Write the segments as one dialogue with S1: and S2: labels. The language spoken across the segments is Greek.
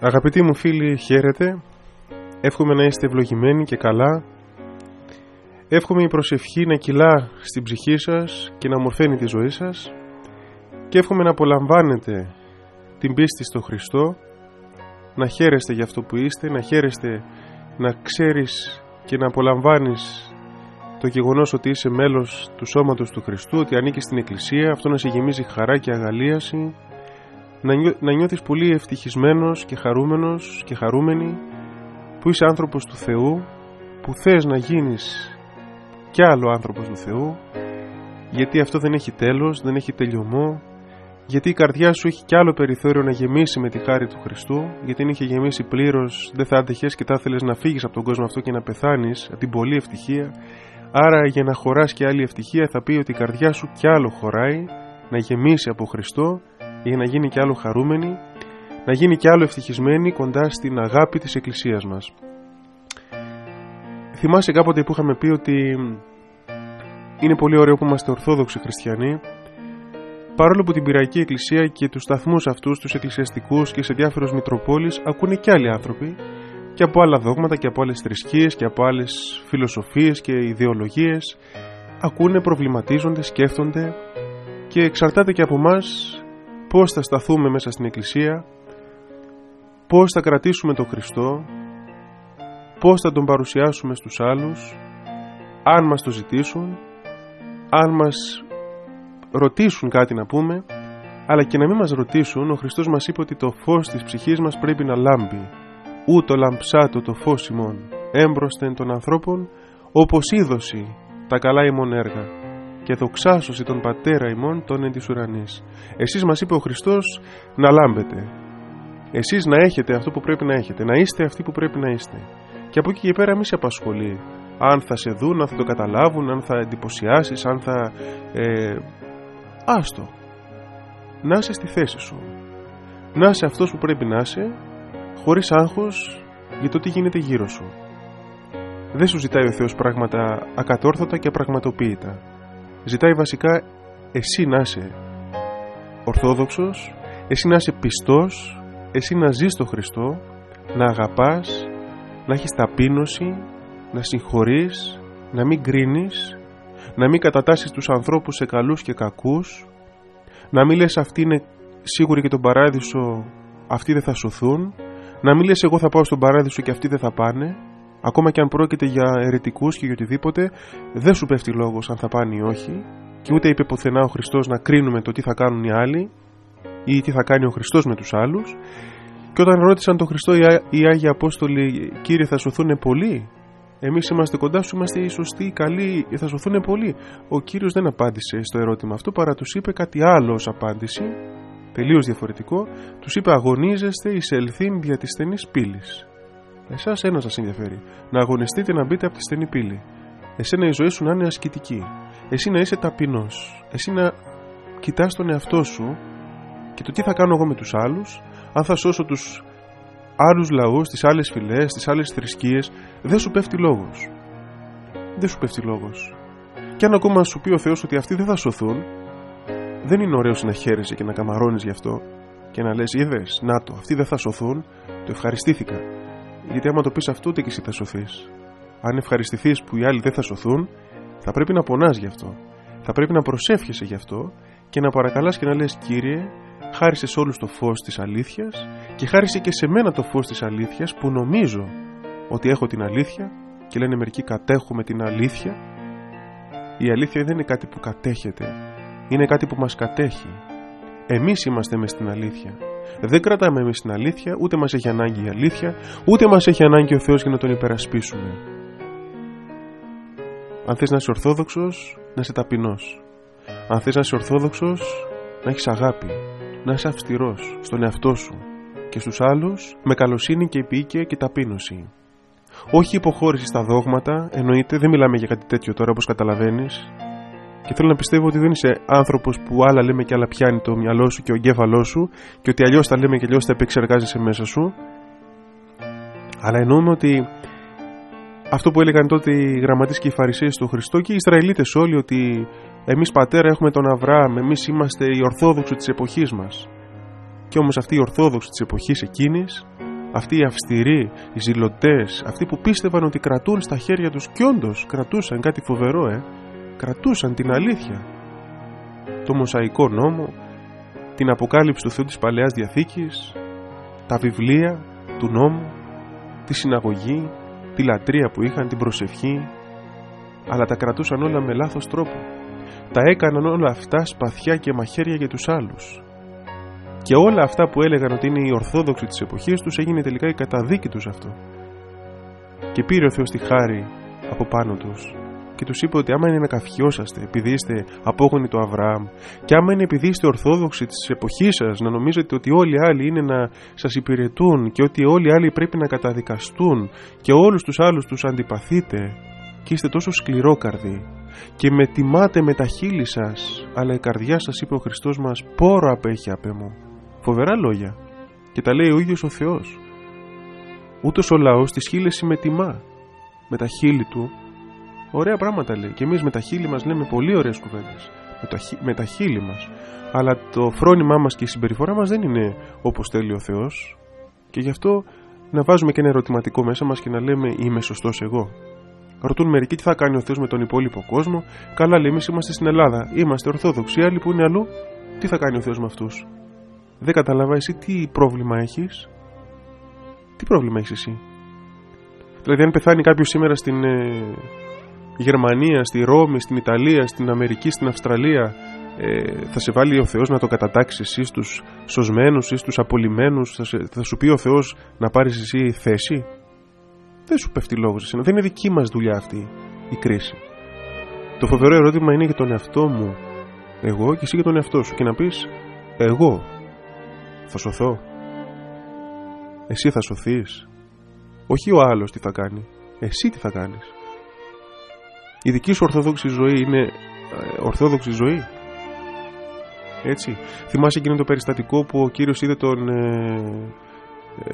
S1: Αγαπητοί μου φίλοι, χαίρετε. Εύχομαι να είστε ευλογημένοι και καλά. Εύχομαι η προσευχή να κυλά στην ψυχή σας και να μορφαίνει τη ζωή σας. Και εύχομαι να απολαμβάνετε την πίστη στο Χριστό, να χαίρεστε για αυτό που είστε, να χαίρεστε να ξέρεις και να απολαμβάνεις το γεγονός ότι είσαι μέλος του σώματος του Χριστού, ότι ανήκεις στην Εκκλησία, αυτό να σε γεμίζει χαρά και αγαλίαση, να, νιώ, να νιώθεις πολύ ευτυχισμένος και χαρούμενος και χαρούμενη που είσαι άνθρωπος του Θεού που θες να γίνεις κι άλλο άνθρωπος του Θεού γιατί αυτό δεν έχει τέλος, δεν έχει τελειωμό γιατί η καρδιά σου έχει κι άλλο περιθώριο να γεμίσει με τη χάρη του Χριστού γιατί αν είχε γεμίσει πλήρως δεν θα άντεχες και θα ήθελες να φύγεις από τον κόσμο αυτό και να πεθάνεις από την πολλή ευτυχία άρα για να χωράς και άλλη ευτυχία θα πει ότι η καρδιά σου κι άλλο χωράει να γεμίσει από Χριστό για να γίνει κι άλλο χαρούμενη, να γίνει κι άλλο ευτυχισμένη κοντά στην αγάπη της Εκκλησίας μας. Θυμάσαι κάποτε που είχαμε πει ότι είναι πολύ ωραίο που είμαστε Ορθόδοξοι Χριστιανοί, παρόλο που την Πυραϊκή Εκκλησία και τους σταθμούς αυτούς, τους εκκλησιαστικούς και σε διάφορους Μητροπόλεις ακούνε κι άλλοι άνθρωποι και από άλλα δόγματα και από άλλες θρησκείες και από άλλες φιλοσοφίες και ιδεολογίες ακούνε, προβληματίζονται, σκέφτονται και εξαρτάται και από μας πώς θα σταθούμε μέσα στην Εκκλησία, πώς θα κρατήσουμε τον Χριστό, πώς θα τον παρουσιάσουμε στους άλλους, αν μας το ζητήσουν, αν μας ρωτήσουν κάτι να πούμε, αλλά και να μην μας ρωτήσουν, ο Χριστός μας είπε ότι το φως της ψυχής μας πρέπει να λάμπει, ούτω λαμψάτο το φως ημών, έμπροσθεν των ανθρώπων, όπως είδωση τα καλά ημών έργα και δοξάσωση τον Πατέρα ημών των εν της ουρανής. Εσείς μας είπε ο Χριστός να λάμπετε. Εσείς να έχετε αυτό που πρέπει να έχετε. Να είστε αυτοί που πρέπει να είστε. Και από εκεί και πέρα μη σε απασχολεί. Αν θα σε δουν, αν θα το καταλάβουν, αν θα εντυπωσιάσεις, αν θα... Ε, άστο. Να είσαι στη θέση σου. Να είσαι αυτός που πρέπει να είσαι, χωρίς άγχος για το τι γίνεται γύρω σου. Δεν σου ζητάει ο Θεός πράγματα ακατόρθωτα και απραγματοποιητά ζητάει βασικά εσύ να είσαι ορθόδοξος, εσύ να είσαι πιστός, εσύ να ζεις το Χριστό, να αγαπάς, να έχεις ταπείνωση, να συγχωρείς, να μην κρίνεις, να μην κατατάσσεις τους ανθρώπους σε καλούς και κακούς, να μην λες αυτοί είναι σίγουροι και τον παράδεισο, αυτοί δεν θα σωθούν, να μην λες εγώ θα πάω στον παράδεισο και αυτοί δεν θα πάνε, Ακόμα και αν πρόκειται για αιρετικού και για οτιδήποτε, δεν σου πέφτει λόγος αν θα πάνε ή όχι, και ούτε είπε πουθενά ο Χριστός να κρίνουμε το τι θα κάνουν οι άλλοι ή τι θα κάνει ο Χριστός με τους άλλους. Και όταν ρώτησαν τον Χριστό οι Άγιοι Απόστολοι, Κύριε, θα σωθούν πολλοί. Εμείς είμαστε κοντά σου, είμαστε οι σωστοί, οι καλοί, θα σωθούν πολλοί. Ο κύριος δεν απάντησε στο ερώτημα αυτό, παρά τους είπε κάτι άλλο ως απάντηση, τελείως διαφορετικό. Τους είπε: Αγωνίζεστε εις ελθύν δια της στενής πύλης. Εσάς ένα σας ενδιαφέρει. Να αγωνιστείτε να μπείτε από τη στενή πύλη. Εσένα η ζωή σου να είναι ασκητική. Εσύ να είσαι ταπεινός. Εσύ να κοιτάς τον εαυτό σου και το τι θα κάνω εγώ με τους άλλους, αν θα σώσω τους άλλους λαούς, τις άλλες φυλές, τις άλλες θρησκείες, δεν σου πέφτει λόγος. Δεν σου πέφτει λόγος. Και αν ακόμα σου πει ο Θεός ότι αυτοί δεν θα σωθούν, δεν είναι ωραίο να χαίρεσαι και να καμαρώνεις γι' αυτό και να λες: Είδες, να το, αυτοί δεν θα σωθούν, το ευχαριστήθηκα. Γιατί άμα το πεις αυτό, ούτε και εσύ θα σωθείς. Αν ευχαριστηθείς που οι άλλοι δεν θα σωθούν, θα πρέπει να πονάς γι' αυτό. Θα πρέπει να προσεύχεσαι γι' αυτό και να παρακαλάς και να λες: Κύριε, χάρισε όλους το φως της αλήθειας και χάρισε και σε μένα το φως της αλήθειας που νομίζω ότι έχω την αλήθεια και λένε μερικοί κατέχουμε την αλήθεια. Η αλήθεια δεν είναι κάτι που κατέχεται, είναι κάτι που μας κατέχει. Εμείς είμαστε μες στην αλήθεια. Δεν κρατάμε εμεί την αλήθεια, ούτε μας έχει ανάγκη η αλήθεια, ούτε μας έχει ανάγκη ο Θεός για να τον υπερασπίσουμε. Αν θες να είσαι Ορθόδοξος, να είσαι ταπεινός. Αν θες να είσαι Ορθόδοξος, να έχεις αγάπη, να είσαι αυστηρός στον εαυτό σου και στους άλλους με καλοσύνη και επίοικια και ταπείνωση. Όχι υποχώρησης στα δόγματα, εννοείται, δεν μιλάμε για κάτι τέτοιο τώρα όπως καταλαβαίνεις. Και θέλω να πιστεύω ότι δεν είσαι άνθρωπος που άλλα λέμε και άλλα πιάνει το μυαλό σου και ο εγκέφαλός σου και ότι αλλιώς τα λέμε και αλλιώς τα επεξεργάζεσαι μέσα σου. Αλλά εννοούμε ότι αυτό που έλεγαν τότε οι γραμματείς και οι φαρισαίοι στο Χριστό και οι Ισραηλίτες όλοι ότι εμείς πατέρα έχουμε τον Αβραάμ, εμείς είμαστε οι Ορθόδοξοι της εποχής μας. Και όμως αυτοί οι Ορθόδοξοι της εποχής εκείνης, αυτοί οι αυστηροί, οι ζηλωτές, αυτοί που πίστευαν ότι κρατούν στα χέρια τους κι όντως κρατούσαν κάτι φοβερό, ε, κρατούσαν την αλήθεια. Το Μοσαϊκό νόμο, την αποκάλυψη του Θεού της Παλαιάς Διαθήκης, τα βιβλία του νόμου, τη συναγωγή, τη λατρεία που είχαν, την προσευχή, αλλά τα κρατούσαν όλα με λάθος τρόπο. Τα έκαναν όλα αυτά σπαθιά και μαχαίρια για τους άλλους. Και όλα αυτά που έλεγαν ότι είναι οι Ορθόδοξοι της εποχής τους έγινε τελικά η καταδίκη τους αυτό. Και πήρε ο Θεός τη χάρη από πάνω τους και τους είπε ότι άμα είναι να καφιόσαστε επειδή είστε απόγονοι του Αβραάμ και άμα είναι επειδή είστε ορθόδοξοι της εποχής σας να νομίζετε ότι όλοι οι άλλοι είναι να σας υπηρετούν και ότι όλοι οι άλλοι πρέπει να καταδικαστούν και όλους τους άλλους τους αντιπαθείτε και είστε τόσο σκληρόκαρδοι και με τιμάτε με τα χείλη σας, αλλά η καρδιά σας είπε ο Χριστός μας πόρο απέχει απέ μου φοβερά λόγια και τα λέει ο ίδιος ο Θεός. Ούτως ο λαός τη χείλες με τιμά με τα χείλη του Ωραία πράγματα λέει. Και εμείς με τα χείλη μας λέμε πολύ ωραίες κουβέντες. Με, τα, με τα χείλη μας. Αλλά το φρόνημά μας και η συμπεριφορά μας δεν είναι όπως θέλει ο Θεός. Και γι' αυτό να βάζουμε και ένα ερωτηματικό μέσα μας και να λέμε Είμαι σωστός εγώ. Ρωτούν μερικοί τι θα κάνει ο Θεός με τον υπόλοιπο κόσμο. Καλά, λέει, εμείς είμαστε στην Ελλάδα. Είμαστε Ορθόδοξοι. Άλλοι που είναι αλλού, τι θα κάνει ο Θεός με αυτούς; Δεν καταλαβα εσύ τι πρόβλημα έχεις. Τι πρόβλημα έχεις εσύ; Δηλαδή, αν πεθάνει κάποιος σήμερα στην, ε, Γερμανία, στη Ρώμη, στην Ιταλία, στην Αμερική, στην Αυστραλία ε, θα σε βάλει ο Θεός να το κατατάξεις εσύ στους σωσμένους ή στους απολυμμένους; Θα, θα σου πει ο Θεός να πάρεις εσύ θέση; Δεν σου πέφτει λόγος εσύ. δεν είναι δική μας δουλειά αυτή η κρίση το φοβερό ερώτημα είναι για τον εαυτό μου εγώ και εσύ για τον εαυτό σου και να πεις εγώ θα σωθώ; Εσύ θα σωθείς; Όχι ο άλλος τι θα κάνει εσύ τι θα κάνεις; Η δική σου ορθόδοξη ζωή είναι ε, ορθόδοξη ζωή. Έτσι. Θυμάσαι εκείνο το περιστατικό που ο κύριος είδε τον ε, ε,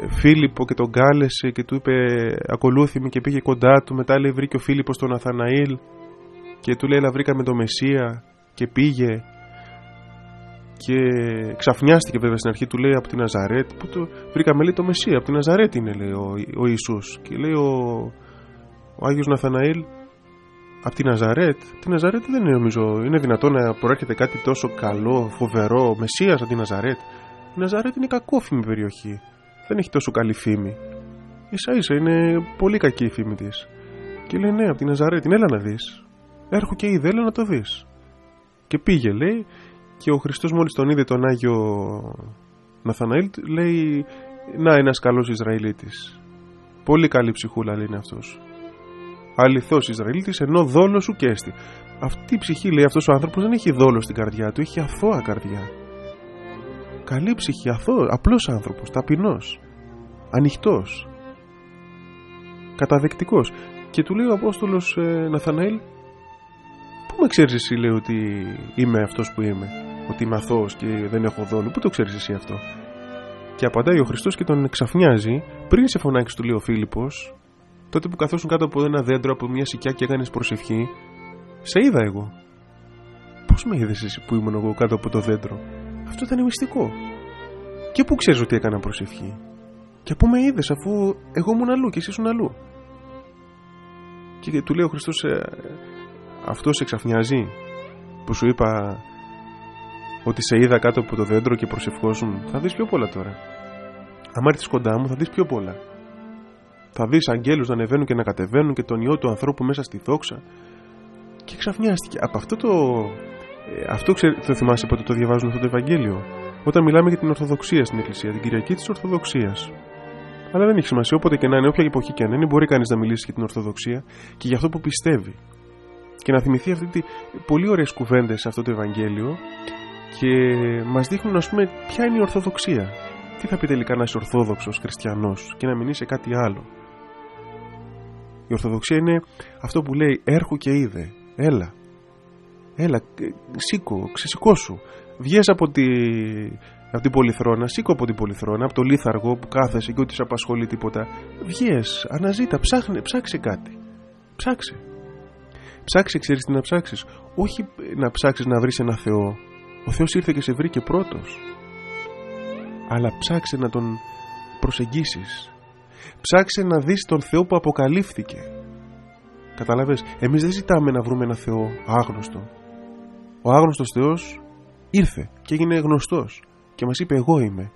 S1: Φίλιππο και τον κάλεσε και του είπε ακολούθη και πήγε κοντά του. Μετά λέει βρήκε ο Φίλιππος τον Αθαναήλ και του λέει έλα βρήκαμε τον Μεσσία και πήγε και ξαφνιάστηκε βέβαια στην αρχή του λέει από την Ναζαρέτ που το βρήκαμε λέει το Μεσσία από την Ναζαρέτ είναι λέει ο, ο Ιησούς και λέει ο, ο Άγιος Ναθαναήλ από τη Ναζαρέτ. Τη Ναζαρέτ δεν είναι νομίζω. Είναι δυνατόν να προέρχεται κάτι τόσο καλό, φοβερό, Μεσσία από τη Ναζαρέτ. Η Ναζαρέτ είναι κακόφημη περιοχή. Δεν έχει τόσο καλή φήμη. Ίσα ίσα είναι πολύ κακή η φήμη της. Και λέει ναι, από τη Ναζαρέτ, έλα να δεις. Έρχου και ίδε, έλα να το δεις. Και πήγε, λέει, και ο Χριστός μόλις τον είδε τον Άγιο Ναθαναήλ, λέει, Να, ένας καλός Ισραηλίτης. Πολύ καλή ψυχούλα, λέει είναι αυτός αληθό Ισραηλίτης, ενώ δόλος σου και έστι. Αυτή η ψυχή, λέει αυτός ο άνθρωπος, δεν έχει δόλο στην καρδιά του, έχει αθώα καρδιά. Καλή ψυχή, αθώος, απλός άνθρωπος, ταπεινός, ανοιχτός, καταδεκτικός. Και του λέει ο Απόστολος ε, Ναθαναήλ, Πού με ξέρεις εσύ, λέει, ότι είμαι αυτός που είμαι, ότι είμαι αθώος και δεν έχω δόλο, Πού το ξέρεις εσύ αυτό; Και απαντάει ο Χριστός και τον εξαφνιάζει, πριν σε φωνάξεις, του λέει ο Φίλιππος, τότε που καθόσουν κάτω από ένα δέντρο από μια σικιά και έκανες προσευχή, σε είδα εγώ. Πώς με είδες εσύ που ήμουν εγώ κάτω από το δέντρο, Αυτό ήταν μυστικό. Και πού ξέρεις ότι έκανα προσευχή, Και πού με είδες αφού εγώ ήμουν αλλού και εσύ ήσουν αλλού; Και του λέει ο Χριστός, ε, αυτός σε εξαφνιάζει που σου είπα ότι σε είδα κάτω από το δέντρο και προσευχόσουν. Θα δεις πιο πολλά τώρα. Αν έρθεις κοντά μου, θα δεις πιο πολλά. Θα δεις αγγέλους να ανεβαίνουν και να κατεβαίνουν και τον ιό του ανθρώπου μέσα στη δόξα. Και ξαφνιάστηκε. Από αυτό το. Ε, αυτό το θυμάσαι πότε το διαβάζουν αυτό το Ευαγγέλιο; Όταν μιλάμε για την Ορθοδοξία στην Εκκλησία, την Κυριακή της Ορθοδοξίας. Αλλά δεν έχει σημασία, όποτε και να είναι, όποια εποχή και να είναι, μπορεί κανείς να μιλήσει για την Ορθοδοξία και για αυτό που πιστεύει. Και να θυμηθεί αυτή τη πολύ ωραίες κουβέντες σε αυτό το Ευαγγέλιο και μας δείχνουν, ας πούμε, ποια είναι η Ορθοδοξία. Τι θα πει τελικά να είσαι Ορθόδοξος Χριστιανός και να μην είσαι κάτι άλλο. Η Ορθοδοξία είναι αυτό που λέει έρχου και είδε, έλα. Έλα, ε, σήκω, ξεσηκώσου. Βγες από, τη, από την πολυθρόνα, σήκω από την πολυθρόνα, από το λίθαργο που κάθεσαι και ούτε σε απασχολεί τίποτα. Βγες, αναζήτα, ψάχνε, ψάξε κάτι. Ψάξε. Ψάξε, ξέρεις τι να ψάξεις. Όχι να ψάξεις να βρεις ένα Θεό. Ο Θεός ήρθε και σε βρήκε πρώτος. Αλλά ψάξε να τον προσεγγίσεις. Ψάξε να δεις τον Θεό που αποκαλύφθηκε. Καταλαβες, εμείς δεν ζητάμε να βρούμε ένα Θεό άγνωστο. Ο άγνωστος Θεός ήρθε και έγινε γνωστός και μας είπε εγώ είμαι.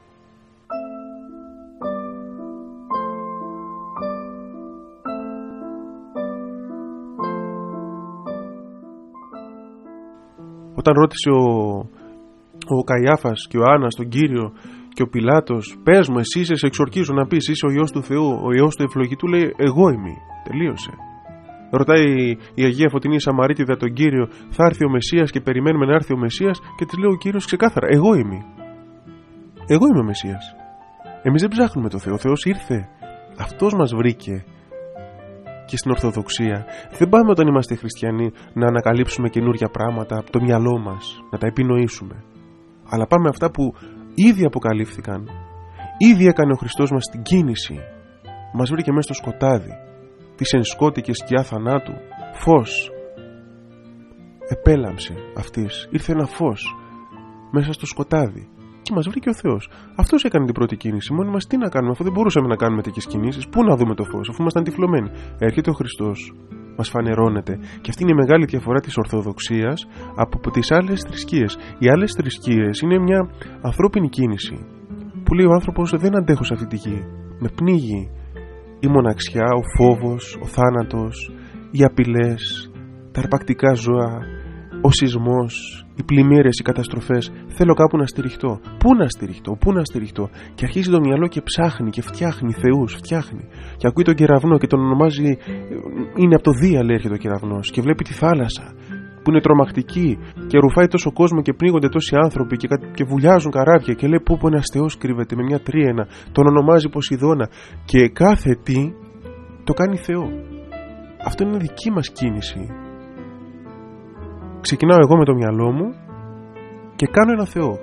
S1: Όταν ρώτησε ο, ο Καϊάφας και ο Άννας τον Κύριο και ο Πιλάτος «Πες μου εσύ είσαι σε εξορκίζω να πεις είσαι ο Υιός του Θεού, ο Υιός του ευλογητού» λέει «Εγώ είμαι». Τελείωσε. Ρωτάει η Αγία Φωτεινή Σαμαρίτιδα τον Κύριο, θα έρθει ο Μεσσίας και περιμένουμε να έρθει ο Μεσσίας και της λέει ο Κύριος ξεκάθαρα: Εγώ είμαι. Εγώ είμαι ο Μεσσίας. Εμείς δεν ψάχνουμε το Θεό. Ο Θεός ήρθε. Αυτός μας βρήκε. Και στην Ορθοδοξία δεν πάμε όταν είμαστε χριστιανοί να ανακαλύψουμε καινούργια πράγματα από το μυαλό μας, να τα επινοήσουμε. Αλλά πάμε αυτά που ήδη αποκαλύφθηκαν. Ήδη έκανε ο Χριστός μας την κίνηση. Μας βρήκε μέσα στο σκοτάδι της ενσκότη και σκιά θανάτου φως. Επέλαμψε αυτής ήρθε ένα φως μέσα στο σκοτάδι και μας βρήκε ο Θεός. Αυτός έκανε την πρώτη κίνηση. Μόνοι μας τι να κάνουμε αφού δεν μπορούσαμε να κάνουμε τέτοιες κινήσεις πού να δούμε το φως αφού ήμασταν τυφλωμένοι. Έρχεται ο Χριστός μας φανερώνεται. Και αυτή είναι η μεγάλη διαφορά της Ορθοδοξίας από τις άλλες θρησκείες. Οι άλλες θρησκείες είναι μια ανθρώπινη κίνηση που λέει ο άνθρωπος δεν αντέχω σε αυτή τη γη. Με πνίγει η μοναξιά, ο φόβος, ο θάνατος, οι απειλές, τα αρπακτικά ζώα, ο σεισμός, οι πλημμύρες, οι καταστροφές. Θέλω κάπου να στηριχτώ. Πού να στηριχτώ, πού να στηριχτώ. Και αρχίζει το μυαλό και ψάχνει και φτιάχνει θεούς, φτιάχνει. Και ακούει τον κεραυνό και τον ονομάζει, είναι από το Δία λέει έρχεται ο κεραυνός και βλέπει τη θάλασσα που είναι τρομακτική και ρουφάει τόσο κόσμο και πνίγονται τόσοι άνθρωποι και, και βουλιάζουν καράβια και λέει πω πω ένα θεός κρύβεται με μια τρίαινα, τον ονομάζει Ποσειδώνα και κάθε τι το κάνει Θεό. Αυτό είναι δική μας κίνηση. Ξεκινάω εγώ με το μυαλό μου και κάνω ένα Θεό.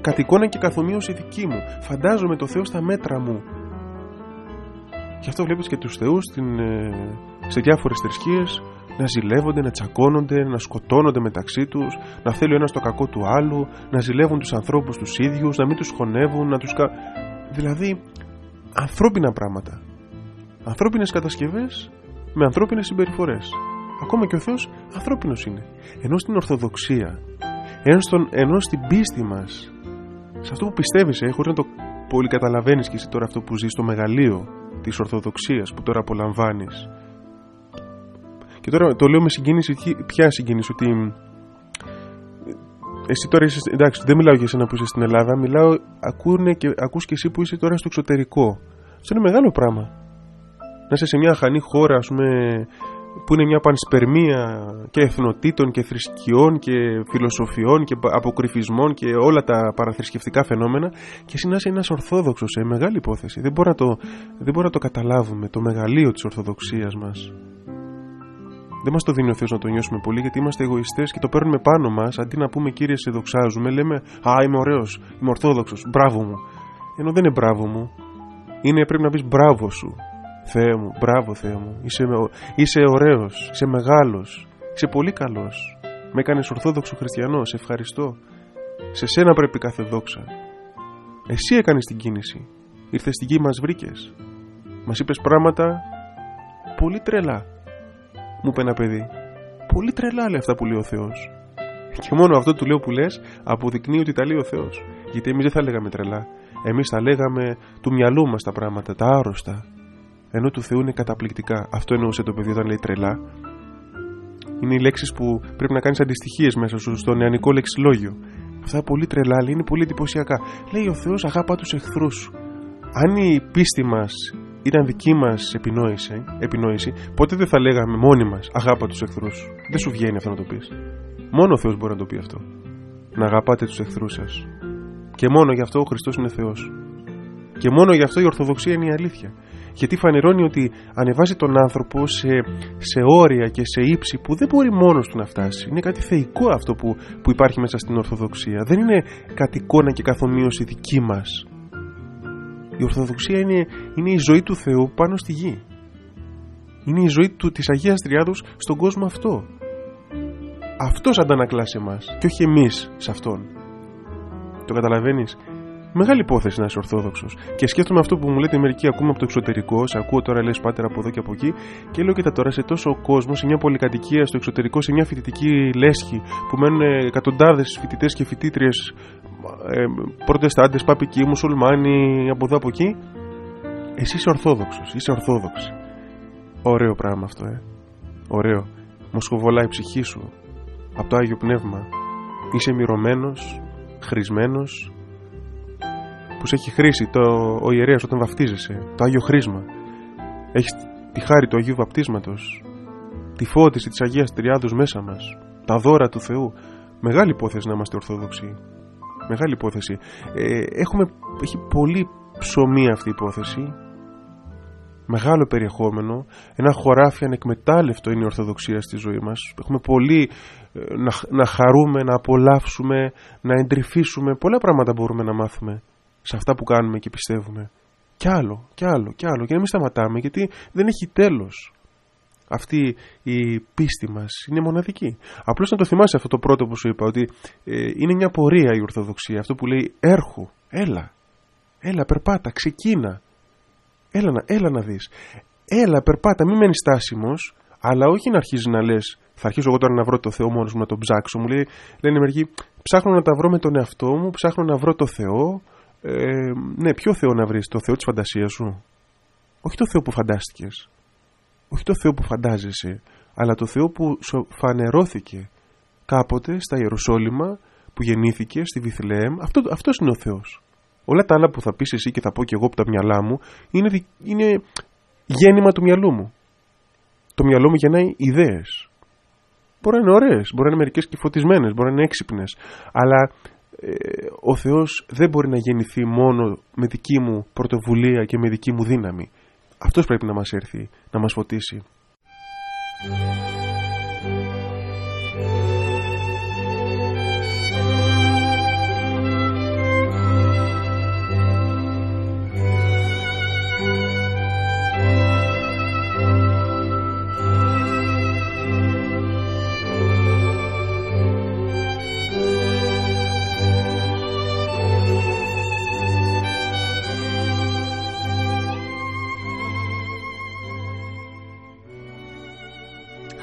S1: Κατ' εικόνα και καθομοίωση δική μου. Φαντάζομαι το Θεό στα μέτρα μου. Γι' αυτό βλέπεις και τους θεούς στην, ε, σε διάφορες θρησκείες να ζηλεύονται, να τσακώνονται, να σκοτώνονται μεταξύ τους, να θέλει ο ένας το κακό του άλλου, να ζηλεύουν τους ανθρώπους τους ίδιους, να μην τους χωνεύουν, να τους. Κα... Δηλαδή, ανθρώπινα πράγματα. Ανθρώπινες κατασκευές με ανθρώπινες συμπεριφορές. Ακόμα και ο Θεός ανθρώπινος είναι. Ενώ στην Ορθοδοξία, ενώ, στον, ενώ στην πίστη μας, σε αυτό που πιστεύεις, ε, χωρίς να το πολύ καταλαβαίνεις και εσύ τώρα αυτό που ζεις στο μεγαλείο της Ορθοδοξίας που τώρα απολαμβάνεις, και τώρα το λέω με συγκίνηση, ποια συγκίνηση, ότι εσύ τώρα είσαι, εντάξει, δεν μιλάω για εσένα που είσαι στην Ελλάδα, μιλάω, ακούνε και, ακούς και εσύ που είσαι τώρα στο εξωτερικό. Αυτό είναι μεγάλο πράγμα. Να είσαι σε μια χανή χώρα, ας πούμε, που είναι μια πανσπερμία και εθνοτήτων και θρησκειών και φιλοσοφιών και αποκρυφισμών και όλα τα παραθρησκευτικά φαινόμενα και εσύ να είσαι ένας ορθόδοξος, σε μεγάλη υπόθεση. Δεν μπορούμε να το, δεν μπορώ να το καταλάβουμε, το μεγαλείο της ορθοδοξίας μας. Δεν μας το δίνει ο Θεός να το νιώσουμε πολύ γιατί είμαστε εγωιστές και το παίρνουμε πάνω μας αντί να πούμε κύριε, σε δοξάζουμε. Λέμε Α, είμαι ωραίος, είμαι ορθόδοξος, μπράβο μου. Ενώ δεν είναι μπράβο μου. Είναι πρέπει να πεις μπράβο σου. Θεέ μου, μπράβο Θεέ μου. Είσαι, είσαι ωραίος, είσαι μεγάλος, είσαι πολύ καλός. Με έκανε ορθόδοξο χριστιανό, σε ευχαριστώ. Σε σένα πρέπει κάθε δόξα. Εσύ έκανες την κίνηση. Ήρθες στην γη, μας βρήκες. Μας είπες πράγματα πολύ τρελά μου είπε ένα παιδί. Πολύ τρελά λέει αυτά που λέει ο Θεός. Και μόνο αυτό του λέω που λες αποδεικνύει ότι τα λέει ο Θεός. Γιατί εμείς δεν θα λέγαμε τρελά. Εμείς θα λέγαμε του μυαλού μας τα πράγματα, τα άρρωστα. Ενώ του Θεού είναι καταπληκτικά. Αυτό εννοούσε το παιδί όταν λέει τρελά. Είναι οι λέξεις που πρέπει να κάνεις αντιστοιχίες μέσα σου στο νεανικό λεξιλόγιο. Αυτά πολύ τρελά, λέει, είναι πολύ εντυπωσιακά. Λέει ο Θεός αγάπα τους εχθρούς σου. Αν η πίστη μας ήταν δική μας επινόηση, επινόηση, ποτέ δεν θα λέγαμε μόνοι μας αγάπα τους εχθρούς σου. Δεν σου βγαίνει αυτό να το πεις. Μόνο ο Θεός μπορεί να το πει αυτό. Να αγαπάτε τους εχθρούς σας. Και μόνο γι' αυτό ο Χριστός είναι Θεός. Και μόνο γι' αυτό η Ορθοδοξία είναι η αλήθεια. Γιατί φανερώνει ότι ανεβάζει τον άνθρωπο σε, σε όρια και σε ύψη που δεν μπορεί μόνος του να φτάσει. Είναι κάτι θεϊκό αυτό που, που υπάρχει μέσα στην Ορθοδοξία. Δεν είναι κάτι εικόνα και καθομοίωση δική μας. Η Ορθοδοξία είναι, είναι η ζωή του Θεού πάνω στη γη. Είναι η ζωή του, της Αγίας Τριάδος στον κόσμο αυτό. Αυτός αντανακλά σε εμάς και όχι εμείς σε Αυτόν. Το καταλαβαίνεις; Μεγάλη υπόθεση να είσαι Ορθόδοξος. Και σκέφτομαι αυτό που μου λέτε μερικοί ακούμε από το εξωτερικό. Σε ακούω τώρα λες πάτερ από εδώ και από εκεί. Και λέω τα τώρα σε τόσο κόσμος, σε μια πολυκατοικία στο εξωτερικό, σε μια φοιτητική λέσχη που μένουν εκατοντάδες φοιτητές και φοιτήτριες, ε, προτεστάντες, παπικοί, μουσουλμάνοι από εδώ από εκεί. Εσύ είσαι Ορθόδοξος, είσαι Ορθόδοξη. Ωραίο πράγμα αυτό, ε. Ωραίο. Μοσχοβολάει η ψυχή σου από το Άγιο Πνεύμα. Είσαι μυρωμένος, χρησμένος, που σε έχει χρήσει το, ο ιερέας όταν βαφτίζεσαι, το Άγιο Χρήσμα. Έχεις τη χάρη του Αγίου Βαπτίσματος, τη φώτιση της Αγίας Τριάδους μέσα μας, τα δώρα του Θεού. Μεγάλη υπόθεση να είμαστε Ορθόδοξοι. Μεγάλη υπόθεση. Ε, έχουμε, έχει πολύ ψωμί αυτή η υπόθεση. Μεγάλο περιεχόμενο. Ένα χωράφι ανεκμετάλλευτο είναι η Ορθοδοξία στη ζωή μας. Έχουμε πολύ ε, να, να χαρούμε, να απολαύσουμε, να εντρυφήσουμε. Πολλά πράγματα μπορούμε να μάθουμε σε αυτά που κάνουμε και πιστεύουμε. Κι άλλο, κι άλλο, κι άλλο. Και να μην σταματάμε γιατί δεν έχει τέλος. Αυτή η πίστη μας είναι μοναδική. Απλώς να το θυμάσαι αυτό το πρώτο που σου είπα, ότι ε, είναι μια πορεία η Ορθοδοξία. Αυτό που λέει έρχου, έλα, έλα περπάτα, ξεκίνα. Έλα να, έλα να δεις. Έλα περπάτα, μην μένεις στάσιμος, αλλά όχι να αρχίζεις να λες θα αρχίσω εγώ τώρα να βρω το Θεό μόνος μου να τον ψάξω. Μου λέει, λένε μερικοί, ψάχνω να τα βρω με τον εαυτό μου, ψάχνω να βρω το Θεό, ε, ναι, ποιο Θεό να βρεις, το Θεό της φαντασίας σου; Όχι το Θεό που φαντάστηκες. Όχι το Θεό που φαντάζεσαι, αλλά το Θεό που σου φανερώθηκε κάποτε στα Ιεροσόλυμα, που γεννήθηκε στη Βιθλεέμ. Αυτό, αυτός είναι ο Θεός. Όλα τα άλλα που θα πεις εσύ και θα πω και εγώ από τα μυαλά μου είναι, είναι γέννημα του μυαλού μου. Το μυαλό μου γεννάει ιδέες. Μπορεί να είναι ωραίες, μπορεί να είναι μερικές και φωτισμένες, μπορεί να είναι έξυπνες, αλλά ε, ο Θεός δεν μπορεί να γεννηθεί μόνο με δική μου πρωτοβουλία και με δική μου δύναμη. Αυτός πρέπει να μας έρθει, να μας φωτίσει.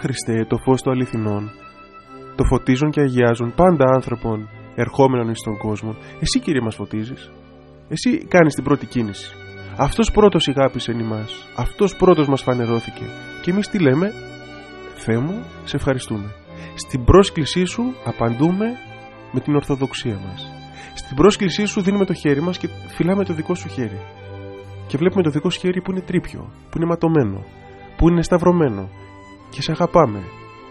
S1: Χριστέ, το φως των αληθινών, το φωτίζουν και αγιάζουν πάντα άνθρωπον ερχόμενων εις τον κόσμο. Εσύ Κύριε μας φωτίζεις. Εσύ κάνεις την πρώτη κίνηση. Αυτός πρώτος ηγάπησε εμάς. Αυτός πρώτος μας φανερώθηκε. Και εμείς τι λέμε; Θεέ μου, σε ευχαριστούμε. Στην πρόσκλησή σου απαντούμε με την ορθοδοξία μας. Στην πρόσκλησή σου δίνουμε το χέρι μας και φυλάμε το δικό σου χέρι. Και βλέπουμε το δικό σου χέρι που είναι τρίπιο, που είναι ματωμένο, που είναι σταυρωμένο, και σε αγαπάμε.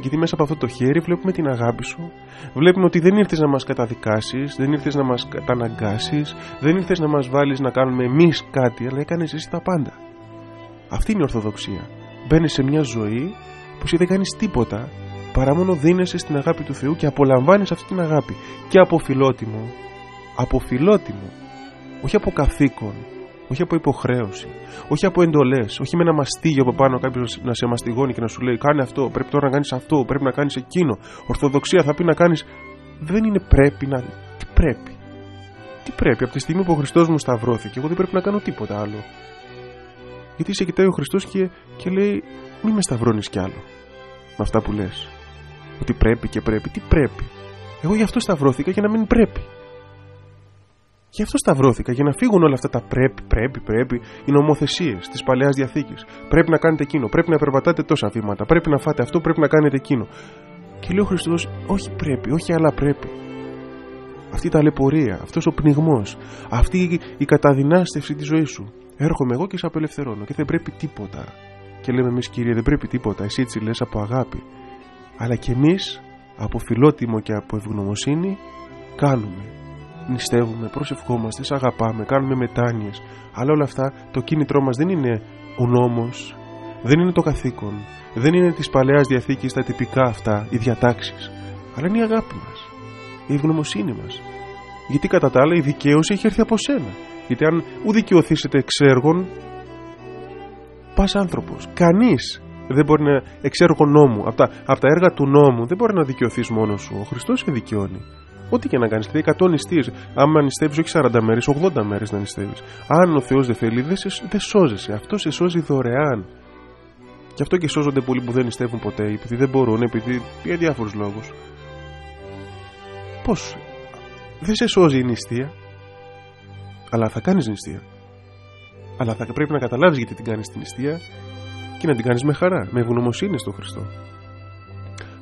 S1: Γιατί μέσα από αυτό το χέρι βλέπουμε την αγάπη σου, βλέπουμε ότι δεν ήρθες να μας καταδικάσεις, δεν ήρθες να μας καταναγκάσεις, δεν ήρθες να μας βάλεις να κάνουμε εμείς κάτι, αλλά έκανες εσύ τα πάντα. Αυτή είναι η Ορθοδοξία. Μπαίνεις σε μια ζωή που εσύ δεν κάνεις τίποτα παρά μόνο δίνεσαι στην αγάπη του Θεού και απολαμβάνεις αυτή την αγάπη. Και από φιλότιμο, από φιλότιμο, όχι από καθήκον, όχι από υποχρέωση, όχι από εντολές, όχι με ένα μαστίγιο από πάνω κάποιος να σε μαστιγώνει και να σου λέει: Κάνε αυτό, πρέπει τώρα να κάνεις αυτό, πρέπει να κάνεις εκείνο. Ορθοδοξία θα πει να κάνεις. Δεν είναι πρέπει να. Τι πρέπει. Τι πρέπει. Από τη στιγμή που ο Χριστός μου σταυρώθηκε, εγώ δεν πρέπει να κάνω τίποτα άλλο. Γιατί σε κοιτάει ο Χριστός και, και λέει: Μην με σταυρώνεις κι άλλο. Με αυτά που λες. Ότι πρέπει και πρέπει. Τι πρέπει. Εγώ γι' αυτό σταυρώθηκα και να μην πρέπει. Γι' αυτό σταυρώθηκα, για να φύγουν όλα αυτά τα πρέπει, πρέπει, πρέπει, οι νομοθεσίες της παλαιάς διαθήκης. Πρέπει να κάνετε εκείνο, πρέπει να περπατάτε τόσα βήματα, πρέπει να φάτε αυτό, πρέπει να κάνετε εκείνο. Και λέει ο Χριστός, όχι πρέπει, όχι αλλά πρέπει. Αυτή η ταλαιπωρία, αυτός ο πνιγμός, αυτή η καταδυνάστευση της ζωής σου. Έρχομαι εγώ και σε απελευθερώνω και δεν πρέπει τίποτα. Και λέμε εμείς, κύριε, δεν πρέπει τίποτα. Εσύ έτσι λες από αγάπη. Αλλά και εμείς, από φιλότιμο και από ευγνωμοσύνη, κάνουμε νηστεύουμε, προσευχόμαστε, σ' αγαπάμε, κάνουμε μετάνοιες. Αλλά όλα αυτά το κίνητρό μας δεν είναι ο νόμος δεν είναι το καθήκον, δεν είναι της Παλαιάς Διαθήκης τα τυπικά αυτά, οι διατάξεις, αλλά είναι η αγάπη μας, η ευγνωμοσύνη μας. Γιατί κατά τα άλλα η δικαίωση έχει έρθει από σένα. Γιατί αν ου δικαιωθήσετε εξ έργων, πας άνθρωπος. Κανείς δεν μπορεί να εξέργω νόμου. Από τα, από τα έργα του νόμου δεν μπορεί να δικαιωθείς μόνος σου. Ο Χριστός σε δικαιώνει. Ό,τι και να κάνεις. Δηλαδή 100 νηστείες. Άμα νηστεύεις όχι 40 μέρες, 80 μέρες να νηστεύεις. Αν ο Θεός δεν θέλει, δεν, δεν σώζεσαι. Αυτό σε σώζει δωρεάν. Γι' αυτό και σώζονται πολλοί που δεν νηστεύουν ποτέ, επειδή δεν μπορούν, επειδή για διάφορους λόγους. Πώς; Δεν σε σώζει η νηστεία. Αλλά θα κάνεις νηστεία. Αλλά θα πρέπει να καταλάβεις γιατί την κάνεις την νηστεία και να την κάνεις με χαρά, με ευγνωμοσύνη στον Χριστό.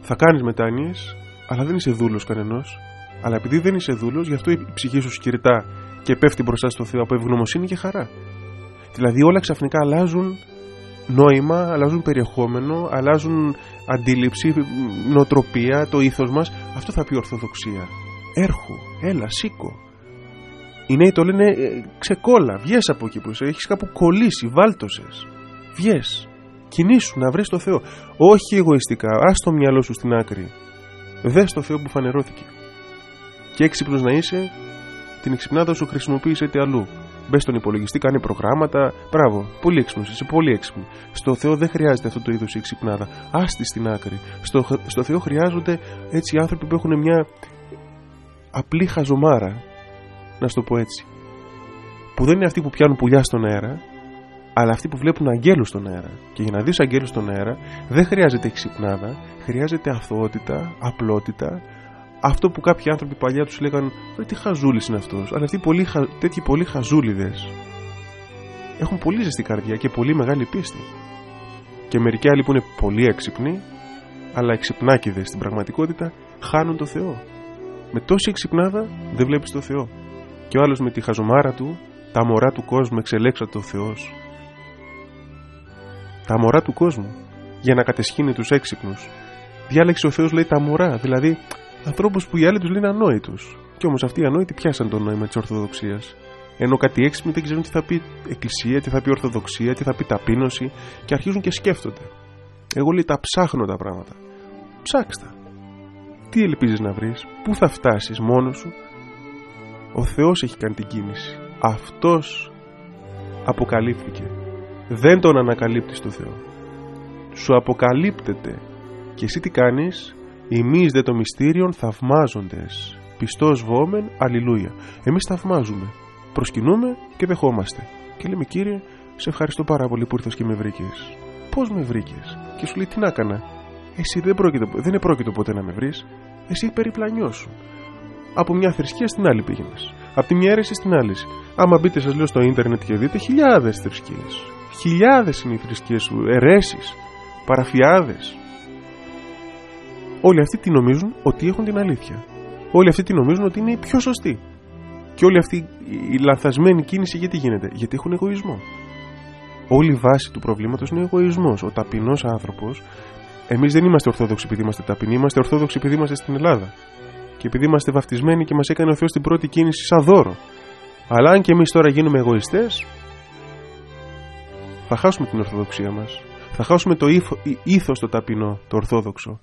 S1: Θα κάνεις μετάνοιες, αλλά δεν είσαι δούλος κανενός. Αλλά επειδή δεν είσαι δούλος, γι' αυτό η ψυχή σου σκυρτά και πέφτει μπροστά στο Θεό από ευγνωμοσύνη και χαρά. Δηλαδή όλα ξαφνικά αλλάζουν νόημα, αλλάζουν περιεχόμενο, αλλάζουν αντίληψη, νοοτροπία, το ήθος μας. Αυτό θα πει ορθοδοξία. Έρχου, έλα, σήκω. Οι νέοι το λένε ε, ξεκόλα, βγες από εκεί που είσαι, έχεις κάπου κολλήσει, βάλτωσες. Βγες, κινήσου να βρεις το Θεό. Όχι εγωιστικά, ας το μυαλό σου στην άκρη. Δες το Θεό που φανερώθηκε. Και έξυπνος να είσαι, την εξυπνάδα σου χρησιμοποίησε είτε αλλού. Μπες στον υπολογιστή, κάνει προγράμματα. Μπράβο, πολύ έξυπνος, είσαι πολύ έξυπνο. Στο Θεό δεν χρειάζεται αυτό το είδος η εξυπνάδα. Άστη στην άκρη. Στο, στο Θεό χρειάζονται έτσι άνθρωποι που έχουν μια απλή χαζομάρα. Να σου το πω έτσι. Που δεν είναι αυτοί που πιάνουν πουλιά στον αέρα, αλλά αυτοί που βλέπουν αγγέλους στον αέρα. Και για να δεις αγγέλους στον αέρα, δεν χρειάζεται εξυπνάδα, χρειάζεται αθωότητα, απλότητα, αυτό που κάποιοι άνθρωποι παλιά τους λέγανε Ρε τι χαζούλης είναι αυτός. Αλλά αυτοί πολλοί, τέτοιοι πολλοί χαζούλιδες έχουν πολύ ζεστή καρδιά και πολύ μεγάλη πίστη. Και μερικοί άλλοι που είναι πολύ έξυπνοι, αλλά εξυπνάκιδε στην πραγματικότητα, χάνουν το Θεό. Με τόση εξυπνάδα δεν βλέπεις το Θεό. Και ο άλλος με τη χαζομάρα του, τα μωρά του κόσμου εξελέξατε ο Θεός. Τα μωρά του κόσμου, για να κατεσχύνει τους έξυπνους. Διάλεξε ο Θεός, λέει τα μωρά, δηλαδή ανθρώπους που οι άλλοι τους λένε ανόητους. Και όμως αυτοί οι ανόητοι πιάσαν το νόημα της Ορθοδοξίας. Ενώ κάτι έξυπνοι δεν ξέρουν τι θα πει Εκκλησία, τι θα πει Ορθοδοξία, τι θα πει ταπείνωση και αρχίζουν και σκέφτονται. Εγώ λέει τα ψάχνω τα πράγματα. Ψάξτα. Τι ελπίζεις να βρεις, πού θα φτάσεις μόνος σου; Ο Θεός έχει κάνει την κίνηση. Αυτός αποκαλύφθηκε. Δεν τον ανακαλύπτεις το Θεό. Σου αποκαλύπτεται. Και εσύ τι κάνεις, Εμείς δε το μυστήριον θαυμάζοντες. Πιστός βόμεν, αλληλούια. Εμείς θαυμάζουμε. Προσκυνούμε και δεχόμαστε. Και λέμε κύριε, σε ευχαριστώ πάρα πολύ που ήρθες και με βρήκες. Πώς με βρήκες; Και σου λέει τι να έκανα; Εσύ δεν, πρόκειται, δεν επρόκειτο ποτέ να με βρεις. Εσύ περιπλανιώσου. Από μια θρησκεία στην άλλη πήγαινες. Από τη μια αίρεση στην άλλη. Άμα μπείτε, σας λέω στο ίντερνετ και δείτε χιλιάδες θρησκείες. Χιλιάδες είναι οι θρησκείες σου. Ερέσει. Παραφιάδες. Όλοι αυτοί τι νομίζουν ότι έχουν την αλήθεια. Όλοι αυτοί τι νομίζουν ότι είναι οι πιο σωστοί. Και όλη αυτή η λανθασμένη κίνηση γιατί γίνεται; Γιατί έχουν εγωισμό. Όλη η βάση του προβλήματος είναι ο εγωισμός. Ο ταπεινός άνθρωπος. Εμείς δεν είμαστε Ορθόδοξοι επειδή είμαστε ταπεινοί, είμαστε Ορθόδοξοι επειδή είμαστε στην Ελλάδα. Και επειδή είμαστε βαφτισμένοι και μας έκανε ο Θεός την πρώτη κίνηση σαν δώρο. Αλλά αν και εμείς τώρα γίνουμε εγωιστές, θα χάσουμε την Ορθοδοξία μας. Θα χάσουμε το ήθος το ταπεινό, το Ορθόδοξο.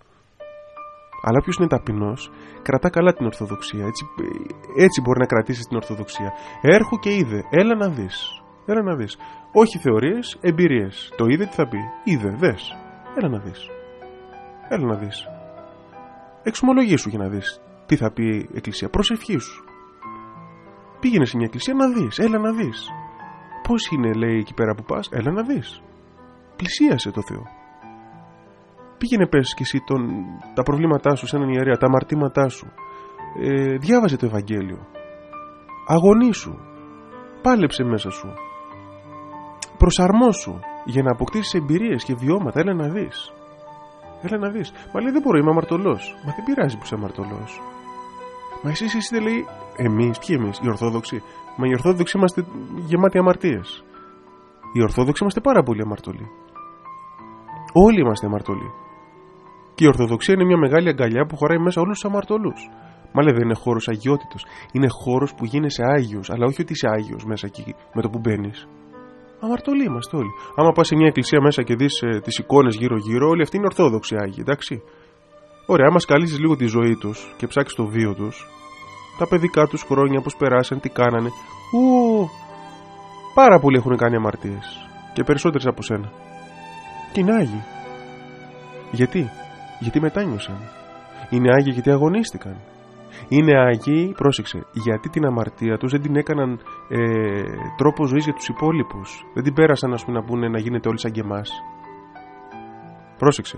S1: Αλλά όποιος είναι ταπεινός, κρατά καλά την Ορθοδοξία. Έτσι, έτσι μπορεί να κρατήσει την Ορθοδοξία. Έρχου και είδε. Έλα να δεις. Έλα να δεις. Όχι θεωρίες, εμπειρίες. Το είδε τι θα πει. Είδε, δες. Έλα να δεις. Έλα να δεις. Εξομολογήσου για να δεις τι θα πει η Εκκλησία. Προσευχή σου. Πήγαινε σε μια εκκλησία να δεις. Έλα να δεις. Πώς είναι, λέει εκεί πέρα που πας, έλα να δεις. Πλησίασε το Θεό. Πήγαινε πες και εσύ τον, τα προβλήματά σου σε έναν ιερέα, τα αμαρτήματά σου. Ε, διάβαζε το Ευαγγέλιο. Αγωνίσου. Πάλεψε μέσα σου. Προσαρμόσου για να αποκτήσεις εμπειρίες και βιώματα. Έλα να δεις. Έλα να δεις. Μα λέει δεν μπορώ, είμαι αμαρτωλός. Μα δεν πειράζει που είσαι αμαρτωλός. Μα εσείς, εσύ δεν λέει εμείς, ποιοι εμείς, οι Ορθόδοξοι. Μα οι Ορθόδοξοι είμαστε γεμάτοι αμαρτίες. Οι Ορθόδοξοι είμαστε πάρα πολύ αμαρτωλοί. Όλοι είμαστε αμαρτωλοί. Και η Ορθοδοξία είναι μια μεγάλη αγκαλιά που χωράει μέσα όλους τους αμαρτωλούς. Μα λέει δεν είναι χώρος αγιότητος. Είναι χώρος που γίνεσαι άγιος, αλλά όχι ότι είσαι άγιος μέσα εκεί με το που μπαίνεις. Αμαρτωλοί είμαστε όλοι. Άμα πας σε μια εκκλησία μέσα και δεις ε, τις εικόνες γύρω-γύρω, όλοι αυτοί είναι Ορθόδοξοι Άγιοι, εντάξει. Ωραία, άμα σκαλίσει λίγο τη ζωή τους και ψάξεις το βίο τους, τα παιδικά τους χρόνια, πώς περάσαν, τι κάνανε. Ου, πάρα πολλοί έχουν κάνει αμαρτίες. Και περισσότερες από σένα. Και είναι Άγιοι. Γιατί, γιατί μετάνιωσαν. Είναι Άγιοι γιατί αγωνίστηκαν. Είναι Άγιοι, πρόσεξε, γιατί την αμαρτία τους δεν την έκαναν ε, τρόπο ζωής για τους υπόλοιπους. Δεν την πέρασαν ας πούμε, να πούνε να γίνεται όλοι σαν και εμάς. Πρόσεξε.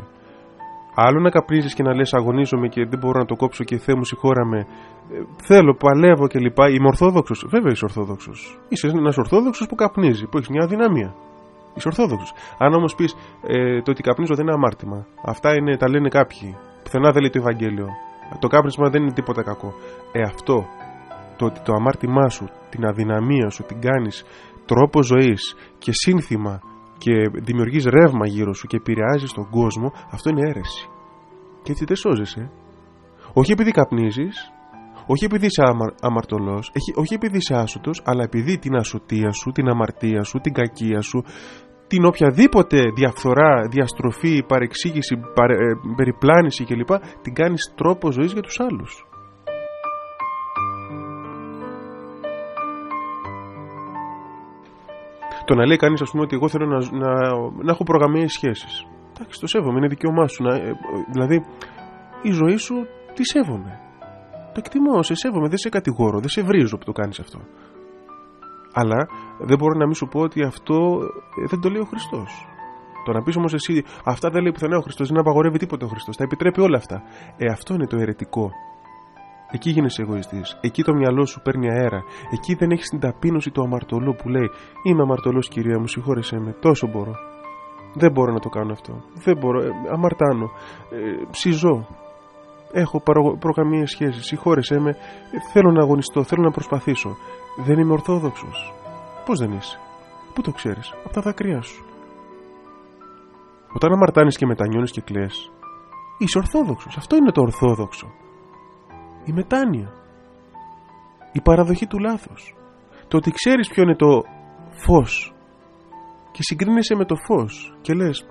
S1: Άλλο να καπνίζεις και να λες αγωνίζομαι και δεν μπορώ να το κόψω και Θεέ μου συγχώραμε. Ε, θέλω, παλεύω κλπ. Είμαι Ορθόδοξος. Βέβαια είσαι Ορθόδοξος. Είσαι ένας Ορθόδοξος που καπνίζει, που έχεις μια αδυναμία. Είσαι Ορθόδοξος. Αν όμως πεις ε, το ότι καπνίζω δεν είναι αμάρτημα. Αυτά είναι, τα λένε κάποιοι. Πουθενά δεν λέει το Ευαγγέλιο. Το κάπνισμα δεν είναι τίποτα κακό. Ε, αυτό, το ότι το αμάρτημά σου, την αδυναμία σου, την κάνεις τρόπο ζωής και σύνθημα και δημιουργείς ρεύμα γύρω σου και επηρεάζεις τον κόσμο, αυτό είναι αίρεση. Και έτσι δεν σώζεσαι. Όχι επειδή καπνίζεις, όχι επειδή είσαι αμα, αμαρτωλός, όχι επειδή είσαι άσωτος, αλλά επειδή την ασωτεία σου, την αμαρτία σου, την κακία σου, την οποιαδήποτε διαφθορά, διαστροφή, παρεξήγηση, παρε, ε, περιπλάνηση κλπ. την κάνεις τρόπο ζωής για τους άλλους. Το να λέει κανείς ας πούμε ότι εγώ θέλω να, να, να έχω προγραμμένες σχέσεις. Εντάξει, το σέβομαι, είναι δικαίωμά σου. Να, ε, δηλαδή, η ζωή σου τη σέβομαι. Το εκτιμώ, σε σέβομαι, δεν σε κατηγορώ, δεν σε βρίζω που το κάνεις αυτό. Αλλά δεν μπορώ να μην σου πω ότι αυτό ε, δεν το λέει ο Χριστός. Το να πεις όμως εσύ, αυτά δεν λέει πουθενά ο Χριστός, δεν απαγορεύει τίποτα ο Χριστός. Τα επιτρέπει όλα αυτά. Ε, αυτό είναι το αιρετικό. Εκεί γίνεσαι εγωιστής. Εκεί το μυαλό σου παίρνει αέρα. Εκεί δεν έχεις την ταπείνωση του αμαρτωλού που λέει Είμαι αμαρτωλός, κυρία μου, συγχώρεσέ με. Τόσο μπορώ. Δεν μπορώ να το κάνω αυτό. Δεν μπορώ. Ε, αμαρτάνω. Ε, ψιζώ. Έχω προγραμμίες σχέσεις. Συγχώρεσέ με. Ε, θέλω να αγωνιστώ. Θέλω να προσπαθήσω. Δεν είμαι Ορθόδοξος. Πώς δεν είσαι; Πού το ξέρεις; Από τα δάκρυά σου. Όταν αμαρτάνεις και μετανιώνεις και κλε, είσαι Ορθόδοξος. Αυτό είναι το Ορθόδοξο. Η μετάνοια. Η παραδοχή του λάθος. Το ότι ξέρεις ποιο είναι το φως και συγκρίνεσαι με το φως και λες,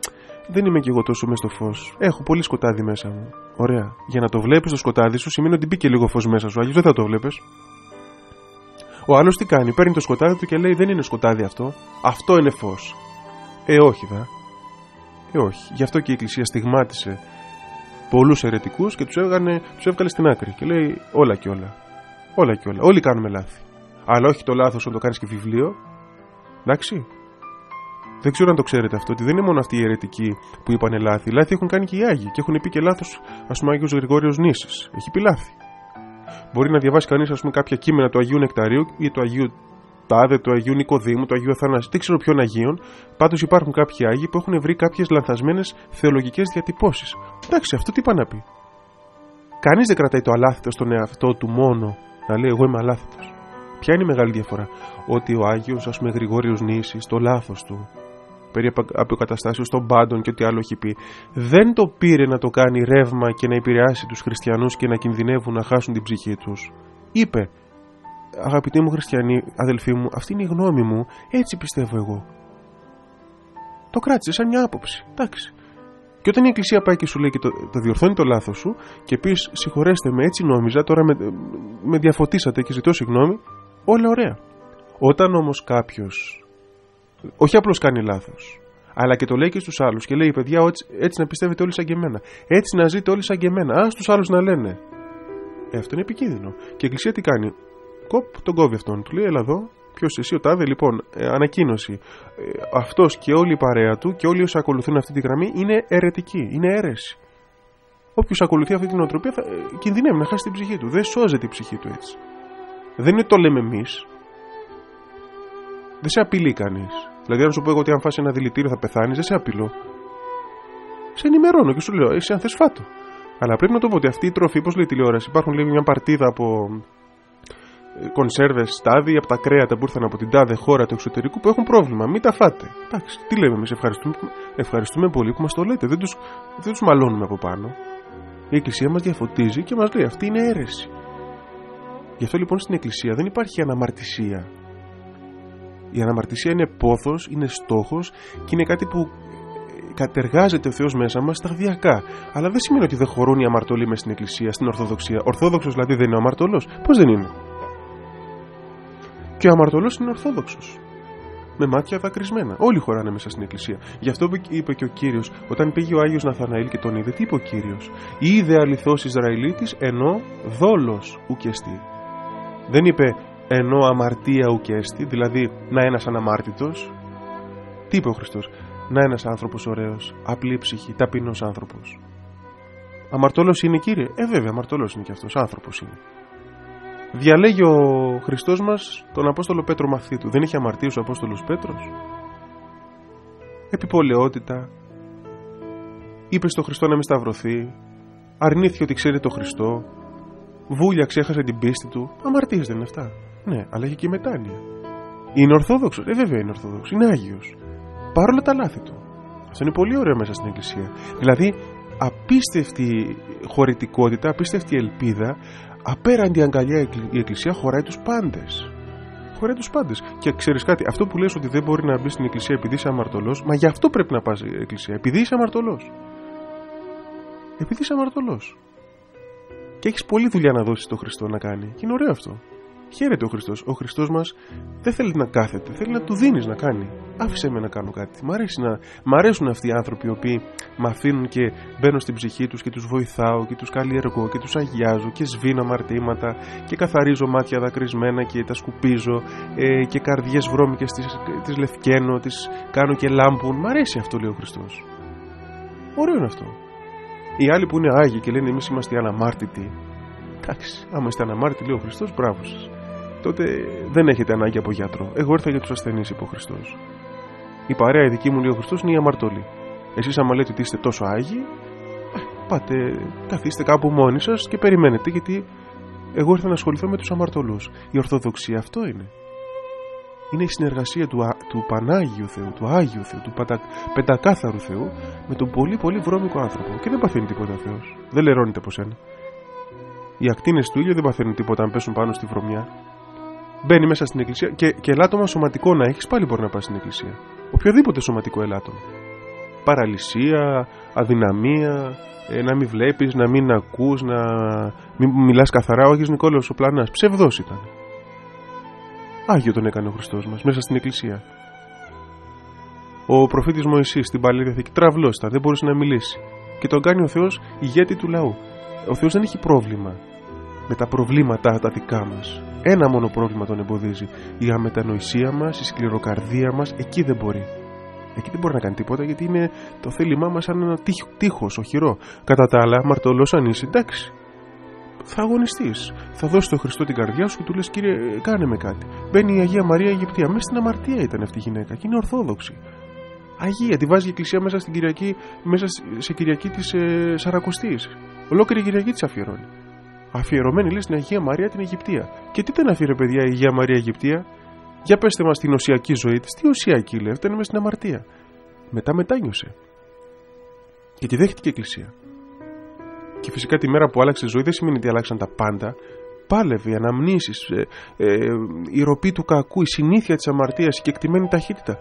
S1: δεν είμαι κι εγώ τόσο μέσα στο φως. Έχω πολύ σκοτάδι μέσα μου. Ωραία. Για να το βλέπεις το σκοτάδι σου σημαίνει ότι μπήκε λίγο φως μέσα σου. Αλλιώς δεν θα το βλέπει. Ο άλλος τι κάνει, παίρνει το σκοτάδι του και λέει: Δεν είναι σκοτάδι αυτό. Αυτό είναι φως. Ε, όχι, δα. Ε, όχι. Γι' αυτό και η Εκκλησία στιγμάτισε πολλούς αιρετικούς και τους τους έβγαλε στην άκρη. Και λέει: Όλα και όλα. Όλα και όλα. Όλοι κάνουμε λάθη. Αλλά όχι το λάθος όταν το κάνεις και βιβλίο. Εντάξει. Δεν ξέρω αν το ξέρετε αυτό, ότι δεν είναι μόνο αυτοί οι αιρετικοί που είπαν λάθη. Λάθη έχουν κάνει και οι Άγιοι και έχουν πει και λάθος, ας πούμε, Άγιος Γρηγόριος Νήσης. Έχει πει λάθη. Μπορεί να διαβάσει κανείς, κάποια κείμενα του Αγίου Νεκταρίου ή του Αγίου Τάδε, του Αγίου Νικοδήμου, του Αγίου Αθανασίου, δεν ξέρω ποιον Αγίων. Πάντως υπάρχουν κάποιοι Άγιοι που έχουν βρει κάποιες λανθασμένες θεολογικές διατυπώσεις. Εντάξει, αυτό τι είπα να πει; Κανείς δεν κρατάει το αλάθητο στον εαυτό του μόνο να λέει: Εγώ είμαι αλάθητος. Ποια είναι η μεγάλη διαφορά, Ότι ο Άγιος, ας πούμε, Γρηγόριος Νήσης, το λάθος του, περί αποκαταστάσεως των πάντων και ό,τι άλλο έχει πει, δεν το πήρε να το κάνει ρεύμα και να επηρεάσει τους χριστιανούς και να κινδυνεύουν να χάσουν την ψυχή τους. Είπε, αγαπητοί μου χριστιανοί, αδελφοί μου, αυτή είναι η γνώμη μου, έτσι πιστεύω εγώ. Το κράτησε σαν μια άποψη. Εντάξει. Και όταν η Εκκλησία πάει και σου λέει και το, το διορθώνει το λάθος σου και πεις συγχωρέστε με, έτσι νόμιζα, τώρα με, με διαφωτίσατε και ζητώ συγγνώμη, όλα ωραία. Όταν όμως κάποιος όχι απλώς κάνει λάθος, αλλά και το λέει και στους άλλους και λέει: Παιδιά, έτσι να πιστεύετε όλοι σαν και εμένα. Έτσι να ζείτε όλοι σαν και εμένα. Α τους άλλους να λένε. Ε, αυτό είναι επικίνδυνο. Και η Εκκλησία τι κάνει; Κοπ, τον κόβει αυτόν. Του λέει: Έλα εδώ. Ποιος εσύ, ο Τάδε, λοιπόν, ε, ανακοίνωση. Ε, αυτός και όλη η παρέα του και όλοι όσοι ακολουθούν αυτή τη γραμμή είναι αιρετικοί. Είναι αίρεση. Όποιος ακολουθεί αυτή την οτροπία θα ε, κινδυνεύει να χάσει την ψυχή του. Δεν σώζεται η ψυχή του έτσι. Δεν είναι το λέμε εμείς, δεν σε απειλεί κανείς. Δηλαδή, αν σου πω εγώ ότι αν φάσει ένα δηλητήριο θα πεθάνεις, δεν σε απειλώ. Σε ενημερώνω και σου λέω, εσύ αν θες φάτο. Αλλά πρέπει να το πω ότι αυτή η τροφή, πώς λέει η τηλεόραση, υπάρχουν λέει μια παρτίδα από ε, κονσέρβες, στάδι, από τα κρέατα που ήρθαν από την τάδε χώρα του εξωτερικού που έχουν πρόβλημα. Μην τα φάτε. Εντάξει, τι λέμε εμείς, ευχαριστούμε, ευχαριστούμε πολύ που μας το λέτε. Δεν τους δεν τους μαλώνουμε από πάνω. Η Εκκλησία μας διαφωτίζει και μας λέει αυτή είναι αίρεση. Γι' αυτό λοιπόν στην Εκκλησία δεν υπάρχει αναμαρτησία Η αναμαρτησία είναι πόθος, είναι στόχος και είναι κάτι που ε, κατεργάζεται ο Θεός μέσα μας σταδιακά. Αλλά δεν σημαίνει ότι δεν χωρούν οι αμαρτωλοί μέσα στην Εκκλησία, στην Ορθοδοξία. Ορθόδοξος δηλαδή δεν είναι ο αμαρτωλός. Πώς δεν είναι; Και ο αμαρτωλός είναι Ορθόδοξος με μάτια δακρυσμένα. Όλοι χωράνε μέσα στην εκκλησία. Γι' αυτό είπε και ο κύριος, όταν πήγε ο Άγιος Ναθαναήλ και τον είδε, τι είπε ο κύριος; Είδε αληθώς Ισραηλίτης ενώ δόλος ουκεστή. Δεν είπε ενώ αμαρτία ουκέστη, δηλαδή να ένας αναμάρτητος. Τι είπε ο Χριστός, να ένας άνθρωπος ωραίος, απλή ψυχή, ταπεινός άνθρωπος. Αμαρτωλός είναι κύριε, ε βέβαια, αμαρτωλός είναι και αυτός, άνθρωπος είναι. Διαλέγει ο Χριστός μας τον Απόστολο Πέτρο μαθή του. Δεν είχε αμαρτήσει ο Απόστολος Πέτρος; Επιπολαιότητα. Είπε στον Χριστό να μην σταυρωθεί. Αρνήθηκε ότι ξέρει τον Χριστό. Βούλια ξέχασε την πίστη του. Αμαρτίες δεν είναι αυτά. Ναι, αλλά είχε και μετάνοια. Είναι Ορθόδοξος. Ε, βέβαια είναι Ορθόδοξος. Είναι Άγιος. Παρόλα τα λάθη του. Αυτό είναι πολύ ωραίο μέσα στην Εκκλησία. Δηλαδή, απίστευτη χωρητικότητα, απίστευτη ελπίδα, απέραντη αγκαλιά η Εκκλησία χωράει τους πάντες. Χωράει τους πάντες. Και ξέρεις κάτι, αυτό που λες ότι δεν μπορεί να μπει στην Εκκλησία επειδή είσαι αμαρτωλός, μα γι' αυτό πρέπει να πας στην Εκκλησία, επειδή είσαι αμαρτωλός. Επειδή είσαι αμαρτωλός. Και έχεις πολλή δουλειά να δώσεις στον Χριστό να κάνει. Και είναι ωραίο αυτό. Χαίρεται ο Χριστός. Ο Χριστός μας δεν θέλει να κάθεται, θέλει να του δίνεις να κάνει. Άφησε με να κάνω κάτι. Μ' αρέσει να... Μ' αρέσουν αυτοί οι άνθρωποι οι οποίοι με αφήνουν και μπαίνω στην ψυχή τους και τους βοηθάω και τους καλλιεργώ και τους αγιάζω και σβήνω αμαρτήματα και καθαρίζω μάτια δακρυσμένα και τα σκουπίζω ε, και καρδιές βρώμικες τις λευκαίνω, τις κάνω και λάμπουν. Μ' αρέσει αυτό, λέει ο Χριστός. Ωραίο είναι αυτό. Οι άλλοι που είναι άγιοι και λένε εμείς είμαστε αναμάρτητοι. Εντάξει, άμα είστε αναμάρτητοι, λέει ο Χριστός, μπράβο σας τότε δεν έχετε ανάγκη από γιατρό. Εγώ ήρθα για τους ασθενείς, είπε ο Χριστός. Η παρέα η δική μου, λέει ο Χριστός, είναι η αμαρτωλή. Εσείς, άμα λέτε ότι είστε τόσο άγιοι, ε, πάτε, καθίστε κάπου μόνοι σας και περιμένετε, γιατί εγώ ήρθα να ασχοληθώ με τους αμαρτωλούς. Η Ορθοδοξία αυτό είναι. Είναι η συνεργασία του, του Πανάγιου Θεού, του Άγιου Θεού, του πατα, Πεντακάθαρου Θεού με τον πολύ πολύ βρώμικο άνθρωπο. Και δεν παθαίνει τίποτα ο Θεός. Δεν λερώνεται από σένα. Οι ακτίνες του ήλιου δεν παθαίνουν τίποτα αν πέσουν πάνω στη βρωμιά μπαίνει μέσα στην εκκλησία και, και ελάττωμα σωματικό να έχεις, πάλι μπορεί να πάει στην εκκλησία. Οποιοδήποτε σωματικό ελάττωμα. Παραλυσία, αδυναμία, ε, να μην βλέπεις, να μην ακούς, να μην μιλάς καθαρά. Ο Άγιος Νικόλαος ο Πλανά. Ψευδός ήταν. Άγιο τον έκανε ο Χριστός μας μέσα στην εκκλησία. Ο προφήτης Μωυσής στην Παλαιή Διαθήκη τραυλώστα, δεν μπορούσε να μιλήσει. Και τον κάνει ο Θεός ηγέτη του λαού. Ο Θεός δεν έχει πρόβλημα με τα προβλήματα τα δικά μας. Ένα μόνο πρόβλημα τον εμποδίζει. Η αμετανοησία μας, η σκληροκαρδία μας, εκεί δεν μπορεί. Εκεί δεν μπορεί να κάνει τίποτα γιατί είναι το θέλημά μας σαν ένα τείχος, οχυρό. Κατά τα άλλα, μαρτωλός αν είσαι, εντάξει. Θα αγωνιστείς. Θα δώσεις τον Χριστό την καρδιά σου και του λες: Κύριε, κάνε με κάτι. Μπαίνει η Αγία Μαρία Αιγυπτία. Μέσα στην αμαρτία ήταν αυτή η γυναίκα και είναι Ορθόδοξη. Αγία, τη βάζει η Εκκλησία μέσα, στην Κυριακή, μέσα σε Κυριακή της ε, Σαρακοστής. Ολόκληρη Κυριακή της αφιερώνει αφιερωμένη λέει στην Αγία Μαρία την Αιγυπτία. Και τι ήταν αυτή παιδιά η Αγία Μαρία Αιγυπτία; Για πέστε μας την οσιακή ζωή της. Τι οσιακή λέει, αυτά είναι στην αμαρτία. Μετά μετάνιωσε. Και τη δέχτηκε η Εκκλησία. Και φυσικά τη μέρα που άλλαξε η ζωή δεν σημαίνει ότι αλλάξαν τα πάντα. Πάλευε, οι αναμνήσεις, ε, ε, η ροπή του κακού, η συνήθεια της αμαρτίας, η κεκτημένη ταχύτητα.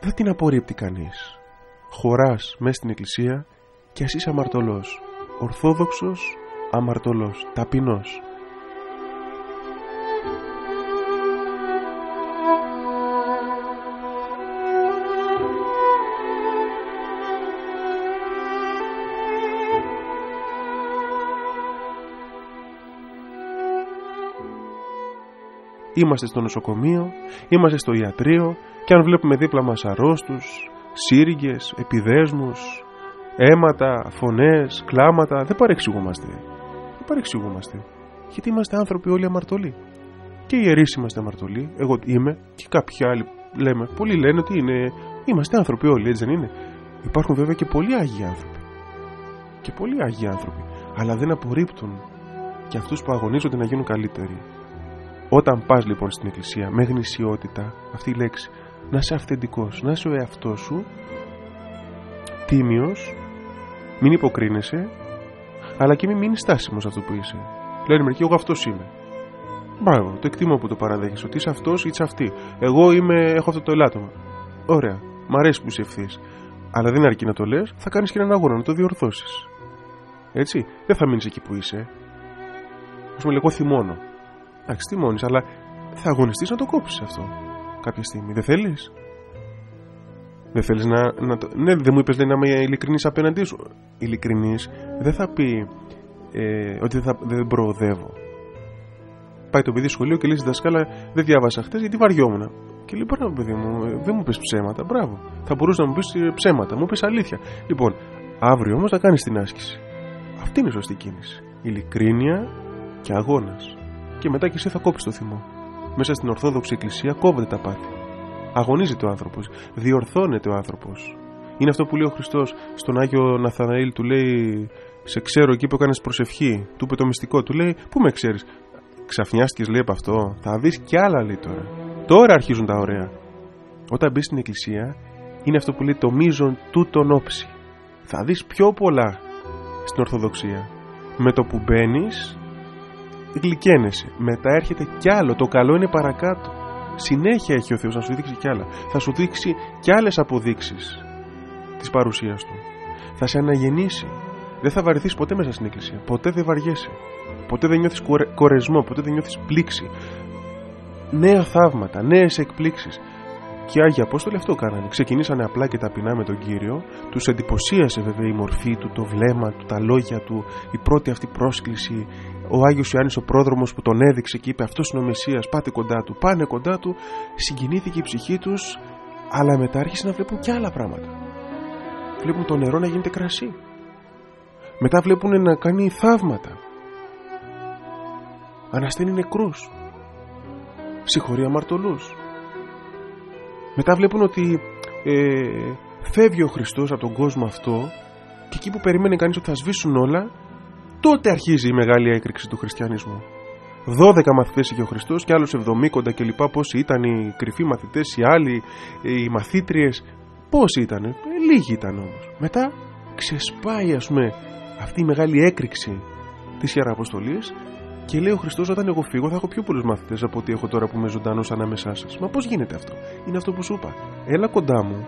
S1: Δεν την απορρίπτει κανείς. Χωράς μέσα στην Εκκλησία και ας είσαι αμαρτωλός. Ορθόδοξος αμαρτωλός, ταπεινός. Είμαστε στο νοσοκομείο, είμαστε στο ιατρείο και αν βλέπουμε δίπλα μας αρρώστους, σύριγγες, επιδέσμους, αίματα, φωνές, κλάματα, δεν παρεξηγούμαστε παρεξηγούμαστε. Γιατί είμαστε άνθρωποι όλοι αμαρτωλοί. Και οι ιερείς είμαστε αμαρτωλοί. Εγώ είμαι και κάποιοι άλλοι λέμε. Πολλοί λένε ότι είναι, είμαστε άνθρωποι όλοι, έτσι δεν είναι. Υπάρχουν βέβαια και πολλοί άγιοι άνθρωποι. Και πολλοί άγιοι άνθρωποι. Αλλά δεν απορρίπτουν και αυτούς που αγωνίζονται να γίνουν καλύτεροι. Όταν πας λοιπόν στην εκκλησία με γνησιότητα, αυτή η λέξη, να είσαι αυθεντικός, να είσαι ο εαυτός σου, τίμιος, μην υποκρίνεσαι αλλά και μην μείνεις στάσιμος αυτό που είσαι. Λένε μερικοί, εγώ αυτός είμαι. Μπράβο, το εκτιμώ που το παραδέχει. Ότι είσαι αυτός ή είσαι αυτή. Εγώ είμαι, έχω αυτό το ελάττωμα. Ωραία. Μ' αρέσει που είσαι ευθύς. Αλλά δεν αρκεί να το λες, θα κάνεις και έναν αγώνα να το διορθώσεις. Έτσι. Δεν θα μείνεις εκεί που είσαι. Α πούμε, εγώ θυμώνω. Εντάξει, θυμώνεις, αλλά θα αγωνιστείς να το κόψεις αυτό κάποια στιγμή. Δεν θέλεις; Δεν θέλεις να, να το. Ναι, δεν μου είπες να είμαι ειλικρινής απέναντί σου. Ειλικρινής δεν θα πει ε, ότι δεν, θα, δεν προοδεύω. Πάει το παιδί σχολείο και λέει στη δασκάλα: Δεν διάβασα χτε γιατί βαριόμουν. Και λέει: Μπράβο, παιδί μου, ε, δεν μου πει ψέματα. Μπράβο. Θα μπορούσε να μου πεις ε, ψέματα. Μου πει αλήθεια. Λοιπόν, αύριο όμως θα κάνεις την άσκηση. Αυτή είναι η σωστή κίνηση. Ειλικρίνεια και αγώνας. Και μετά και εσύ θα κόψεις το θυμό. Μέσα στην Ορθόδοξη Εκκλησία κόβεται τα πάθη. Αγωνίζεται ο άνθρωπος. Διορθώνεται ο άνθρωπος. Είναι αυτό που λέει ο Χριστός στον Άγιο Ναθαναήλ, του λέει: Σε ξέρω εκεί που έκανες προσευχή. Του είπε το μυστικό, του λέει: Πού με ξέρεις; Ξαφνιάστηκες, λέει από αυτό. Θα δεις κι άλλα, λέει τώρα. Τώρα αρχίζουν τα ωραία. Όταν μπει στην Εκκλησία, είναι αυτό που λέει το μείζον τούτον όψη. Θα δεις πιο πολλά στην Ορθοδοξία. Με το που μπαίνεις, γλυκαίνεσαι. Μετά έρχεται κι άλλο. Το καλό είναι παρακάτω. Συνέχεια έχει ο Θεός να σου δείξει κι άλλα. Θα σου δείξει κι άλλες αποδείξεις της παρουσίας Του. Θα σε αναγεννήσει. Δεν θα βαρεθείς ποτέ μέσα στην εκκλησία. Ποτέ δεν βαριέσαι. Ποτέ δεν νιώθεις κορεσμό. Ποτέ δεν νιώθεις πλήξη. Νέα θαύματα, νέες εκπλήξεις. Και οι Άγιοι Απόστολοι αυτό κάνανε. Ξεκινήσανε απλά και ταπεινά με τον κύριο. Τους εντυπωσίασε βέβαια η μορφή του, το βλέμμα του, τα λόγια του, η πρώτη αυτή πρόσκληση. Ο Άγιος Ιωάννης ο πρόδρομος που τον έδειξε και είπε: Αυτός είναι ο Μεσία, πάτε κοντά του. Πάνε κοντά του. Συγκινήθηκε η ψυχή τους, αλλά μετά άρχισε να βλέπουν και άλλα πράγματα. Βλέπουν το νερό να γίνεται κρασί. Μετά βλέπουν να κάνει θαύματα. Ανασταίνει νεκρούς. Συγχωρεί αμαρτωλούς μετά βλέπουν ότι ε, φεύγει ο Χριστός από τον κόσμο αυτό και εκεί που περίμενε κανείς ότι θα σβήσουν όλα τότε αρχίζει η μεγάλη έκρηξη του χριστιανισμού. 12 μαθητές είχε ο Χριστός και άλλους 70 και λοιπά. Πόσοι ήταν οι κρυφοί μαθητές, οι άλλοι, οι μαθήτριες. Πόσοι ήταν, ε, λίγοι ήταν όμως. Μετά ξεσπάει, ας πούμε, αυτή η μεγάλη έκρηξη της Ιεραποστολή και λέει ο Χριστός: Όταν εγώ φύγω, θα έχω πιο πολλούς μαθητές από ό,τι έχω τώρα που είμαι ζωντανός ανάμεσά σας. Μα πώς γίνεται αυτό; Είναι αυτό που σου είπα. Έλα κοντά μου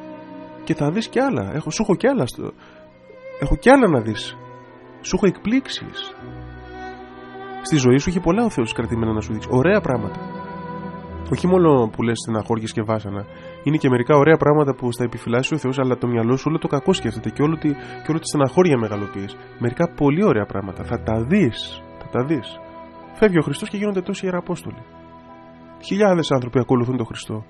S1: και θα δεις κι άλλα. Έχω, σου έχω κι άλλα. Στο... Έχω κι άλλα να δεις. Σου έχω εκπλήξεις. Στη ζωή σου έχει πολλά ο Θεός κρατημένα να σου δείξει. Ωραία πράγματα. Όχι μόνο που λες στεναχώρια και βάσανα. Είναι και μερικά ωραία πράγματα που στα επιφυλάσσει ο Θεός, αλλά το μυαλό σου όλο το κακό σκέφτεται και όλο τη, και όλο τη στεναχώρια μεγαλοποιείς. Μερικά πολύ ωραία πράγματα. Θα τα δεις. Θα τα δεις. Φεύγει ο Χριστός και γίνονται τόσοι ιεραπόστολοι. Χιλιάδες άνθρωποι ακολουθούν τον Χριστό.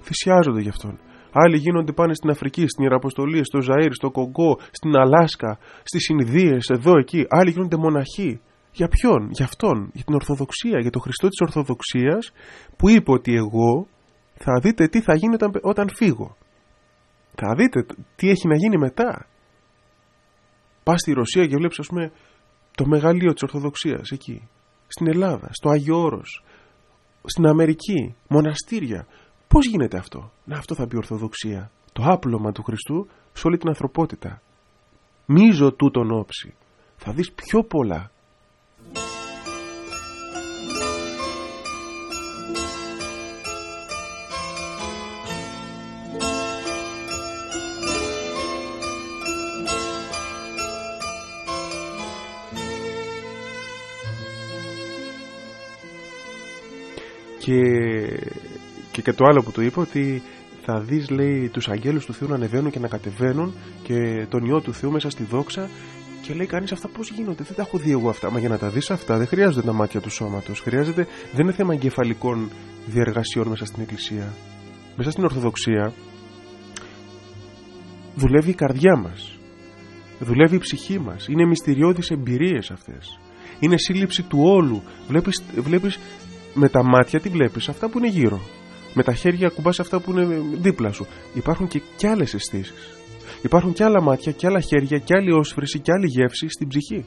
S1: Θυσιάζονται γι' αυτόν. Άλλοι γίνονται πάνε στην Αφρική, στην Ιεραποστολή, στο Ζαΐρ, στο Κογκό, στην Αλάσκα, στις Ινδίε, εδώ εκεί. Άλλοι γίνονται μοναχοί. Για ποιον, για αυτόν, για την Ορθοδοξία, για τον Χριστό της Ορθοδοξίας που είπε ότι εγώ θα δείτε τι θα γίνει όταν, όταν φύγω. Θα δείτε τι έχει να γίνει μετά. Πας στη Ρωσία και βλέπεις, ας πούμε, το μεγαλείο της Ορθοδοξίας εκεί στην Ελλάδα, στο Άγιο Όρος, στην Αμερική, μοναστήρια. Πώς γίνεται αυτό; Να αυτό θα πει Ορθοδοξία. Το άπλωμα του Χριστού σε όλη την ανθρωπότητα. Μίζο τούτον όψη. Θα δεις πιο πολλά Και, και, και το άλλο που του είπε ότι θα δεις λέει τους αγγέλους του Θεού να ανεβαίνουν και να κατεβαίνουν και τον Υιό του Θεού μέσα στη δόξα και λέει κανείς αυτά πώς γίνονται; Δεν τα έχω δει εγώ αυτά μα για να τα δεις αυτά δεν χρειάζονται τα μάτια του σώματος. Χρειάζεται, δεν είναι θέμα εγκεφαλικών διεργασιών μέσα στην Εκκλησία. Μέσα στην Ορθοδοξία δουλεύει η καρδιά μας. Δουλεύει η ψυχή μας. Είναι μυστηριώδεις εμπειρίες αυτές. Είναι σύλληψη του όλου. Βλέπεις, βλέπεις με τα μάτια τι βλέπεις, αυτά που είναι γύρω. Με τα χέρια κουμπάς αυτά που είναι δίπλα σου. Υπάρχουν και, κι άλλες αισθήσεις. Υπάρχουν και άλλα μάτια, και άλλα χέρια, και άλλη όσφρηση, και άλλη γεύση στην ψυχή.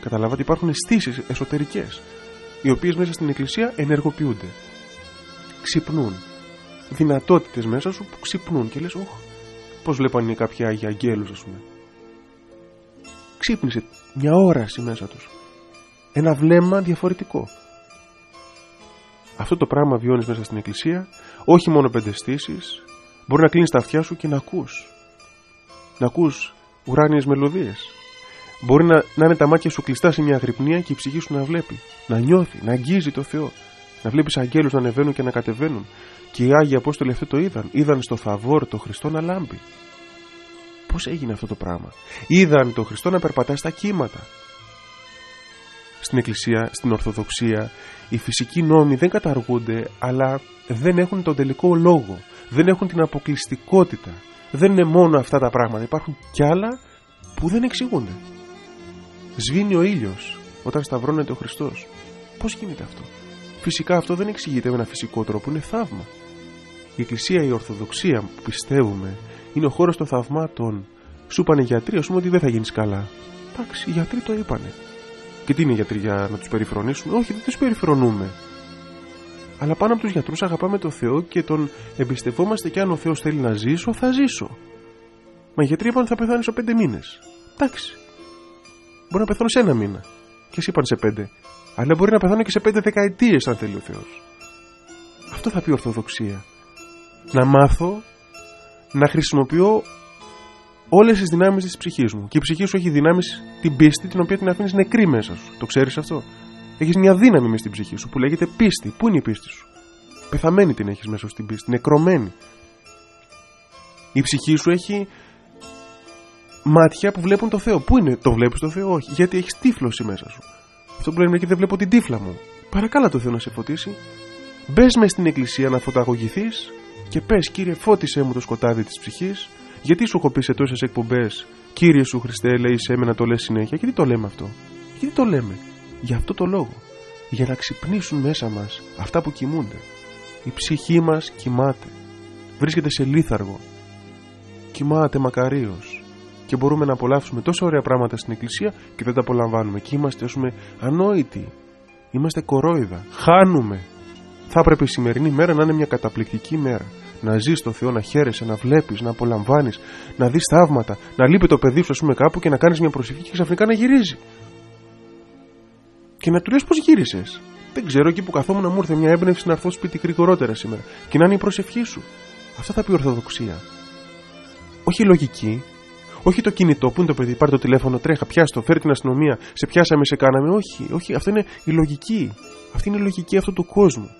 S1: Καταλάβατε, υπάρχουν αισθήσεις εσωτερικές, οι οποίες μέσα στην εκκλησία ενεργοποιούνται. Ξυπνούν. Δυνατότητες μέσα σου που ξυπνούν και λες, όχ, πώς βλέπανε κάποια Άγια Αγγέλους, ας πούμε. Ξύπνησε μια όραση μέσα τους. Ένα βλέμμα διαφορετικό Αυτό το πράγμα βιώνεις μέσα στην εκκλησία, όχι μόνο πέντε στήσει, μπορεί να κλείνεις τα αυτιά σου και να ακούς. Να ακούς ουράνιες μελωδίες. Μπορεί να, να είναι τα μάτια σου κλειστά σε μια αγρυπνία και η ψυχή σου να βλέπει, να νιώθει, να αγγίζει το Θεό. Να βλέπεις αγγέλους να ανεβαίνουν και να κατεβαίνουν. Και οι Άγιοι Απόστολοι αυτό το είδαν. Είδαν στο Θαβόρ το Χριστό να λάμπει. Πώς έγινε αυτό το πράγμα; Είδαν το Χριστό να περπατά στα κύματα. Στην Εκκλησία, στην Ορθοδοξία, οι φυσικοί νόμοι δεν καταργούνται, αλλά δεν έχουν τον τελικό λόγο. Δεν έχουν την αποκλειστικότητα. Δεν είναι μόνο αυτά τα πράγματα. Υπάρχουν κι άλλα που δεν εξηγούνται. Σβήνει ο ήλιος όταν σταυρώνεται ο Χριστός. Πώς γίνεται αυτό; Φυσικά αυτό δεν εξηγείται με ένα φυσικό τρόπο, είναι θαύμα. Η Εκκλησία, η Ορθοδοξία που πιστεύουμε, είναι ο χώρος των θαυμάτων. Σου είπανε οι γιατροί, ας πούμε, ότι δεν θα γίνεις καλά. Εντάξει, οι γιατροί το είπανε. Και τι είναι οι γιατροί για να τους περιφρονήσουμε, Όχι, δεν τους περιφρονούμε. Αλλά πάνω από τους γιατρούς αγαπάμε τον Θεό και τον εμπιστευόμαστε και αν ο Θεός θέλει να ζήσω, θα ζήσω. Μα οι γιατροί είπαν θα πεθάνει σε πέντε μήνες. Εντάξει. Μπορεί να πεθάνω σε ένα μήνα. Και εσύ είπαν σε πέντε. Αλλά μπορεί να πεθάνω και σε πέντε δεκαετίες αν θέλει ο Θεός. Αυτό θα πει η Ορθοδοξία. Να μάθω να χρησιμοποιώ όλες τις δυνάμεις της ψυχής μου. Και η ψυχή σου έχει δυνάμεις την πίστη την οποία την αφήνεις νεκρή μέσα σου. Το ξέρεις αυτό; Έχεις μια δύναμη μες στην ψυχή σου που λέγεται πίστη. Πού είναι η πίστη σου; Πεθαμένη την έχεις μέσα στην πίστη. Νεκρωμένη. Η ψυχή σου έχει μάτια που βλέπουν το Θεό. Πού είναι, το βλέπεις το Θεό, όχι. Γιατί έχεις τύφλωση μέσα σου. Αυτό που λένε και δεν βλέπω την τύφλα μου. Παρακάλα το Θεό να σε φωτίσει. Μπες μες στην εκκλησία να φωταγωγηθείς και πες, κύριε, φώτισε μου το σκοτάδι της ψυχής. Γιατί σου έχω πει σε τόσες εκπομπές, κύριε σου Χριστέ, λέει σε μένα το λες συνέχεια. Γιατί το λέμε αυτό; Γιατί το λέμε; Για αυτό το λόγο. Για να ξυπνήσουν μέσα μας αυτά που κοιμούνται. Η ψυχή μας κοιμάται. Βρίσκεται σε λίθαργο. Κοιμάται μακαρίως. Και μπορούμε να απολαύσουμε τόσα ωραία πράγματα στην εκκλησία και δεν τα απολαμβάνουμε. Και είμαστε, ας πούμε, ανόητοι. Είμαστε κορόιδα. Χάνουμε. Θα έπρεπε η σημερινή μέρα να είναι μια καταπληκτική μέρα. Να ζεις το Θεό, να χαίρεσαι, να βλέπεις, να απολαμβάνεις, να δεις θαύματα, να λείπει το παιδί σου, ας πούμε, κάπου και να κάνεις μια προσευχή και ξαφνικά να γυρίζει. Και να του λες πώς γύρισες; Δεν ξέρω, εκεί που καθόμουν να μου ήρθε μια έμπνευση να έρθω σπίτι γρηγορότερα σήμερα. Και να είναι η προσευχή σου. Αυτό θα πει Ορθοδοξία. Όχι λογική, όχι το κινητό, πού είναι το παιδί, πάρει το τηλέφωνο, τρέχα, πιάστο, φέρει την αστυνομία, σε πιάσαμε, σε κάναμε. Όχι, όχι, αυτό είναι η λογική. Αυτή είναι η λογική αυτού του κόσμου.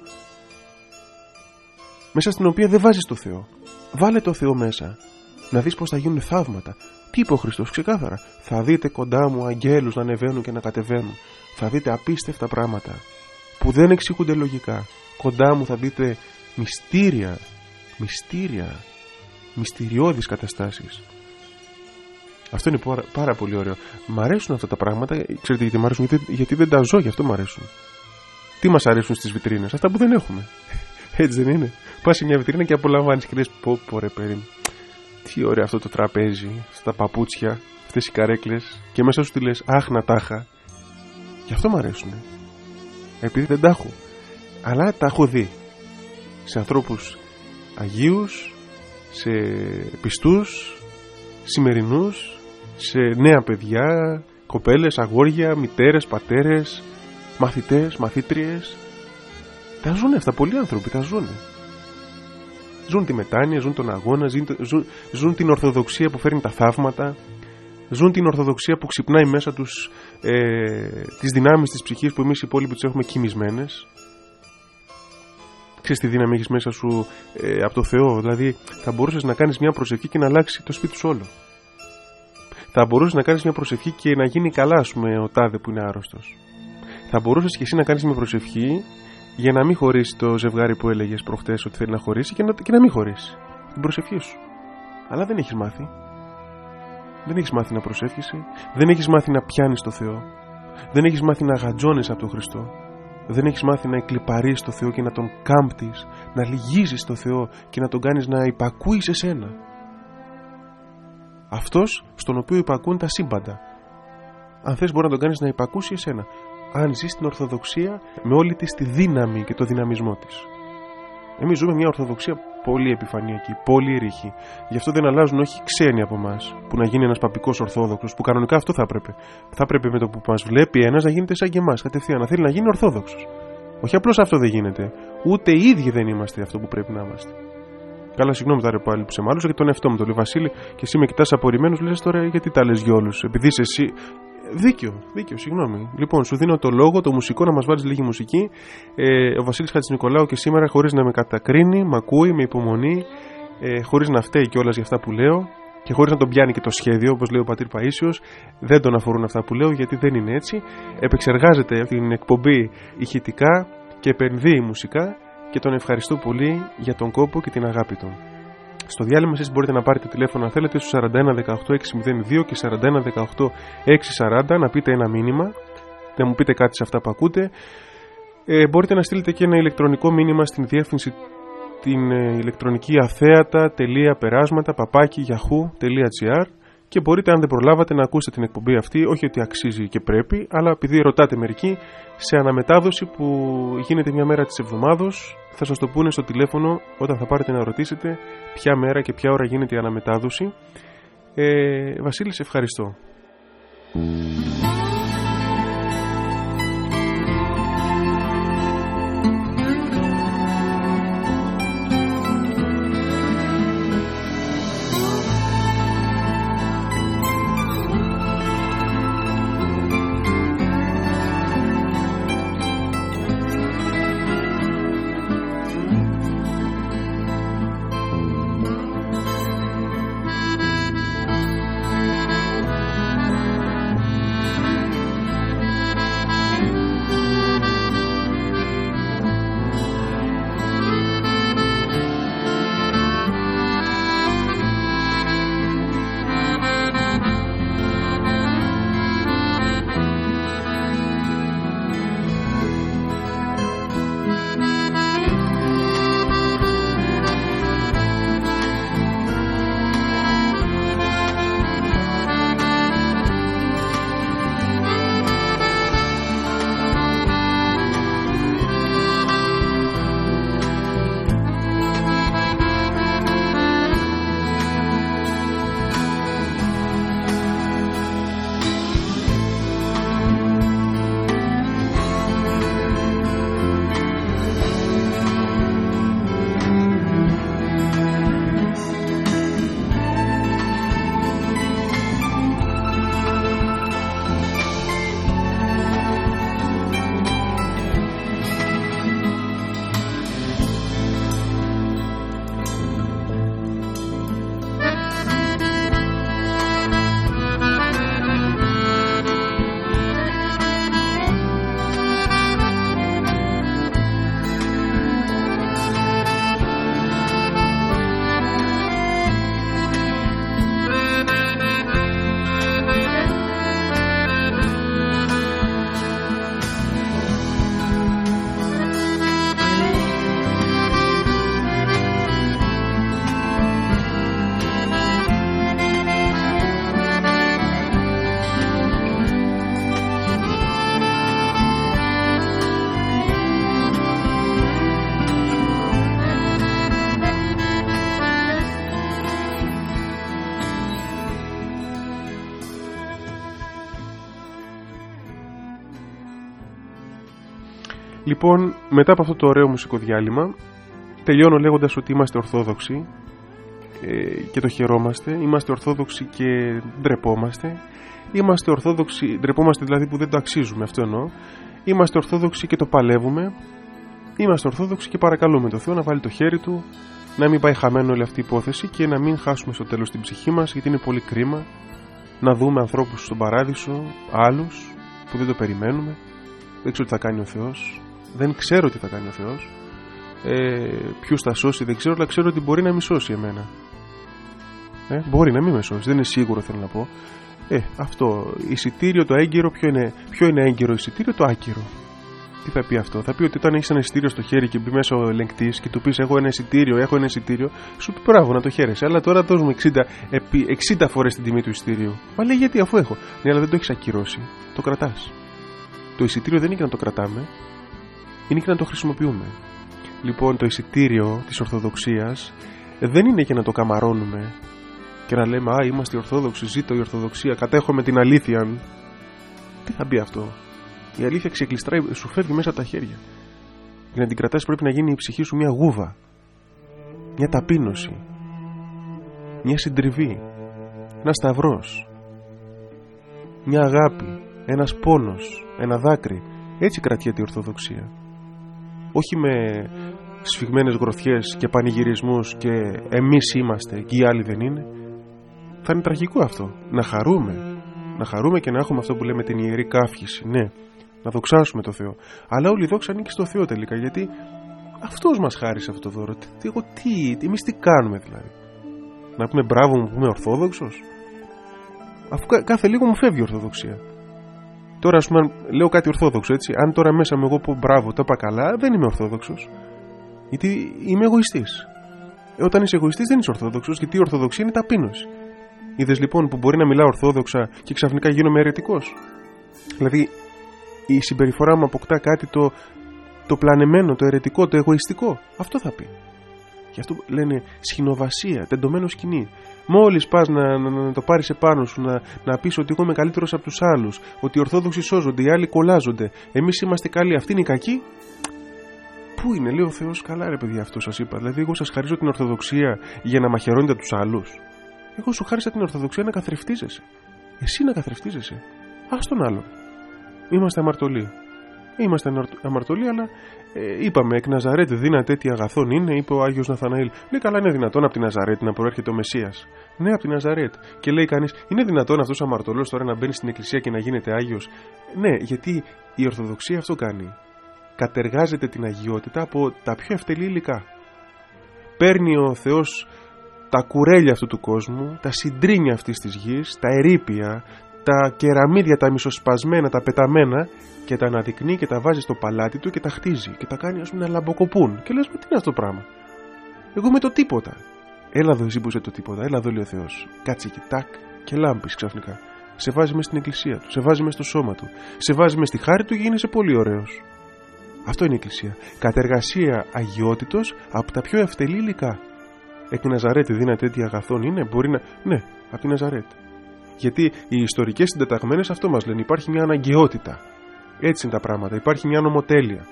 S1: Μέσα στην οποία δεν βάζεις το Θεό. Βάλε το Θεό μέσα. Να δεις πώς θα γίνουν θαύματα. Τι είπε ο Χριστός, ξεκάθαρα; Θα δείτε κοντά μου αγγέλους να ανεβαίνουν και να κατεβαίνουν. Θα δείτε απίστευτα πράγματα που δεν εξηγούνται λογικά. Κοντά μου θα δείτε μυστήρια, μυστήρια, μυστηριώδεις καταστάσεις. Αυτό είναι πάρα, πάρα πολύ ωραίο. Μ' αρέσουν αυτά τα πράγματα. Ξέρετε γιατί μ' αρέσουν, γιατί, γιατί δεν τα ζω, γι' αυτό μ' αρέσουν. Τι μας αρέσουν στις βιτρίνες, αυτά που δεν έχουμε. Έτσι δεν είναι. Πας σε μια βιτρίνα και απολαμβάνεις και λες: Πω, πω, ρε παιδί. Τι ωραίο αυτό το τραπέζι, στα παπούτσια, αυτές οι καρέκλες. Και μέσα σου τι λες: Αχ, να τάχα. Γι' αυτό μ' αρέσουν. Επειδή δεν τα έχω. Αλλά τα έχω δει. Σε ανθρώπους Αγίους, σε πιστούς, σημερινούς, σε νέα παιδιά, κοπέλες, αγόρια, μητέρες, πατέρες, μαθητές, μαθήτριες. Τα ζουν αυτά, πολλοί άνθρωποι τα ζουν. Ζουν τη μετάνοια, ζουν τον αγώνα, ζουν, ζουν την ορθοδοξία που φέρνει τα θαύματα, ζουν την ορθοδοξία που ξυπνάει μέσα τους ε, τις δυνάμεις της ψυχής που εμείς οι υπόλοιποι τους έχουμε κοιμισμένες. Ξέρεις τι δύναμη έχεις μέσα σου ε, από το Θεό, δηλαδή θα μπορούσες να κάνεις μια προσευχή και να αλλάξει το σπίτι σου όλο θα μπορούσες να κάνεις μια προσευχή και να γίνει καλά, ας πούμε, ο τάδε που είναι άρρωστος. Θα μπορούσες και εσύ να κάνεις μια προσευχή για να μην χωρίσει το ζευγάρι που έλεγες προχτές ότι θέλει να χωρίσει και να, και να μην χωρίσει. Την προσευχή σου. Αλλά δεν έχεις μάθει. Δεν έχεις μάθει να προσεύχεσαι. Δεν έχεις μάθει να πιάνεις το Θεό. Δεν έχεις μάθει να γατζώνεις από τον Χριστό. Δεν έχεις μάθει να εκλυπαρείς το Θεό και να τον κάμπτεις, να λυγίζεις το Θεό και να τον κάνεις να υπακούεις σε σένα αυτός στον οποίο υπακούν τα σύμπαντα. Αν θες, μπορεί να τον κάνεις να υπακούσει εσένα. Αν ζεις στην Ορθοδοξία με όλη της τη δύναμη και το δυναμισμό της. Εμείς ζούμε μια Ορθοδοξία πολύ επιφανειακή, πολύ ρήχη. Γι' αυτό δεν αλλάζουν όχι ξένοι από εμάς που να γίνει ένας παπικός Ορθόδοξος, που κανονικά αυτό θα έπρεπε. Θα έπρεπε με το που μας βλέπει ένας να γίνεται σαν και εμάς, κατευθείαν, να θέλει να γίνει Ορθόδοξος. Όχι απλώς αυτό δεν γίνεται. Ούτε οι ίδιοι δεν είμαστε αυτό που πρέπει να είμαστε. Καλά, συγγνώμη τώρα πάλι που σε μάλλον και τον εαυτό μου τον λέει Βασίλη και εσύ με κοιτάς απορριμμένου, λες τώρα γιατί τα λες για όλους. Επειδή είσαι εσύ. Δίκιο, δίκιο, συγγνώμη. Λοιπόν, σου δίνω το λόγο, το μουσικό, να μας βάλεις λίγη μουσική. Ε, ο Βασίλης Χατζηνικολάου και σήμερα, χωρίς να με κατακρίνει, με ακούει με υπομονή, ε, χωρίς να φταίει κιόλας για αυτά που λέω και χωρίς να τον πιάνει και το σχέδιο, όπως λέει ο πατήρ Παίσιος, δεν τον αφορούν αυτά που λέω γιατί δεν είναι έτσι. Επεξεργάζεται την εκπομπή ηχητικά και επενδύει μουσικά και τον ευχαριστώ πολύ για τον κόπο και την αγάπη του. Στο διάλειμμα εσείς μπορείτε να πάρετε τηλέφωνο αν θέλετε στους 41 18 602 και 41 18 640 να πείτε ένα μήνυμα, να μου πείτε κάτι σε αυτά που ακούτε. Ε, μπορείτε να στείλετε και ένα ηλεκτρονικό μήνυμα στην διεύθυνση την ε, ηλεκτρονική αθέατα.περάσματα παπάκι yahoo.gr και μπορείτε αν δεν προλάβατε να ακούσετε την εκπομπή αυτή, όχι ότι αξίζει και πρέπει, αλλά επειδή ρωτάτε μερικοί, σε αναμετάδοση που γίνεται μια μέρα της εβδομάδος, θα σας το πούνε στο τηλέφωνο όταν θα πάρετε να ρωτήσετε ποια μέρα και ποια ώρα γίνεται η αναμετάδοση. Ε, Βασίλη, σε ευχαριστώ. Λοιπόν, μετά από αυτό το ωραίο μουσικό διάλειμμα, τελειώνω λέγοντας ότι είμαστε Ορθόδοξοι ε, και το χαιρόμαστε. Είμαστε Ορθόδοξοι και ντρεπόμαστε. Είμαστε Ορθόδοξοι, ντρεπόμαστε δηλαδή που δεν το αξίζουμε, αυτό εννοώ. Είμαστε Ορθόδοξοι και το παλεύουμε. Είμαστε Ορθόδοξοι και παρακαλούμε το Θεό να βάλει το χέρι του, να μην πάει χαμένο όλη αυτή η υπόθεση και να μην χάσουμε στο τέλος την ψυχή μας, γιατί είναι πολύ κρίμα να δούμε ανθρώπους στον παράδεισο, άλλους που δεν το περιμένουμε. Δεν ξέρω τι θα κάνει ο Θεός δεν ξέρω τι θα κάνει ο Θεός. Ε, Ποιους θα σώσει δεν ξέρω, αλλά ξέρω ότι μπορεί να με σώσει εμένα. Ε, μπορεί να μην με σώσει, δεν είναι σίγουρο θέλω να πω. Ε, αυτό. Εισιτήριο το έγκυρο, ποιο είναι, ποιο είναι έγκυρο εισιτήριο, το άκυρο. Τι θα πει αυτό, θα πει ότι όταν έχεις ένα εισιτήριο στο χέρι και μπει μέσα ο ελεγκτής και του πεις: Έχω ένα εισιτήριο, έχω ένα εισιτήριο, σου πει μπράβο να το χαίρεσαι. Αλλά τώρα δώσ' μου 60, 60 φορές την τιμή του εισιτήριου. Μα λέει γιατί αφού έχω. Ναι, αλλά δεν το έχεις ακυρώσει. Το κρατάς. Το εισιτήριο δεν είναι και να το κρατάμε, είναι και να το χρησιμοποιούμε. Λοιπόν, το εισιτήριο της Ορθοδοξίας δεν είναι και να το καμαρώνουμε και να λέμε «Α, είμαστε Ορθόδοξοι, ζήτω η Ορθοδοξία, κατέχουμε την αλήθεια». Τι θα μπει αυτό; Η αλήθεια ξεκλειστράει, σου φεύγει μέσα από τα χέρια. Για να την κρατάς πρέπει να γίνει η ψυχή σου μια γούβα. Μια ταπείνωση. Μια συντριβή. Ένας σταυρός. Μια αγάπη. Ένας πόνος. Ένα δάκρυ. Έτσι κρατιέται η Ορθοδοξία. Όχι με σφιγμένες γροθιές και πανηγυρισμούς και εμείς είμαστε και οι άλλοι δεν είναι. Θα είναι τραγικό αυτό. Να χαρούμε. Να χαρούμε και να έχουμε αυτό που λέμε την ιερή κάφηση. Ναι, να δοξάσουμε το Θεό. Αλλά όλη η δόξα ανήκει στο Θεό τελικά γιατί αυτός μας χάρισε αυτό το δώρο. Τι, εγώ τι, εμείς τι κάνουμε δηλαδή; Να πούμε μπράβο μου που είμαι Ορθόδοξος. Αφού κάθε λίγο μου φεύγει η Ορθοδοξία. Τώρα, ας πούμε, λέω κάτι Ορθόδοξο έτσι. Αν τώρα μέσα μου εγώ πω μπράβο, το είπα καλά, δεν είμαι Ορθόδοξος. Γιατί είμαι εγωιστής. Ε, όταν είσαι εγωιστής, δεν είσαι Ορθόδοξος, γιατί η Ορθοδοξία είναι ταπείνωση. Είδες λοιπόν που μπορεί να μιλάω Ορθόδοξα και ξαφνικά γίνομαι αιρετικός; Δηλαδή, η συμπεριφορά μου αποκτά κάτι το, το πλανεμένο, το αιρετικό, το εγωιστικό. Αυτό θα πει. Γι' αυτό λένε σχηνοβασία, τεντωμένος σκηνή. Μόλις πας να, να, να, το πάρεις επάνω σου, να, να πεις ότι εγώ είμαι καλύτερος από τους άλλους, ότι οι Ορθόδοξοι σώζονται, οι άλλοι κολλάζονται, εμείς είμαστε καλοί, αυτοί είναι οι κακοί. Πού είναι, λέει ο Θεός, καλά ρε παιδιά, αυτό σας είπα. Δηλαδή, εγώ σας χαρίζω την Ορθοδοξία για να μαχαιρώνετε τους άλλους. Εγώ σου χάρισα την Ορθοδοξία να καθρεφτίζεσαι. Εσύ να καθρεφτίζεσαι. Α τον άλλο. Είμαστε αμαρτωλοί. Είμαστε αμαρτωλοί, αλλά ε, είπαμε εκ Ναζαρέτ δύναται τι αγαθόν είναι, είπε ο Άγιος Ναθαναήλ. Λέει καλά, είναι δυνατόν από την Ναζαρέτ να προέρχεται ο Μεσία. Ναι, από την Ναζαρέτ. Και λέει κανείς, είναι δυνατόν αυτός ο αμαρτωλός τώρα να μπαίνει στην εκκλησία και να γίνεται Άγιος; Ναι, γιατί η Ορθοδοξία αυτό κάνει. Κατεργάζεται την αγιότητα από τα πιο ευτελή υλικά. Παίρνει ο Θεός τα κουρέλια αυτού του κόσμου, τα συντρίνια αυτής της γης, τα ερήπια, τα κεραμίδια, τα μισοσπασμένα, τα πεταμένα και τα αναδεικνύει και τα βάζει στο παλάτι του και τα χτίζει και τα κάνει ας πούμε να λαμποκοπούν. Και λες, τι είναι αυτό το πράγμα; Εγώ με το τίποτα. Έλα εδώ εσύ που είσαι το τίποτα, έλα εδώ λέει ο Θεός. Κάτσε και τάκ και λάμπεις ξαφνικά. Σε βάζει μες στην εκκλησία του, σε βάζει μες στο σώμα του, σε βάζει μες στη χάρη του και γίνεσαι πολύ ωραίος. Αυτό είναι η εκκλησία. Κατεργασία αγιότητος από τα πιο ευτελή υλικά. Εκ τη Ναζαρέτη δύναται τέτοια αγαθών είναι, μπορεί να. Ναι, από τη Ναζαρέτη. Γιατί οι ιστορικές συντεταγμένες αυτό μας λένε. Υπάρχει μια αναγκαιότητα. Έτσι είναι τα πράγματα. Υπάρχει μια νομοτέλεια.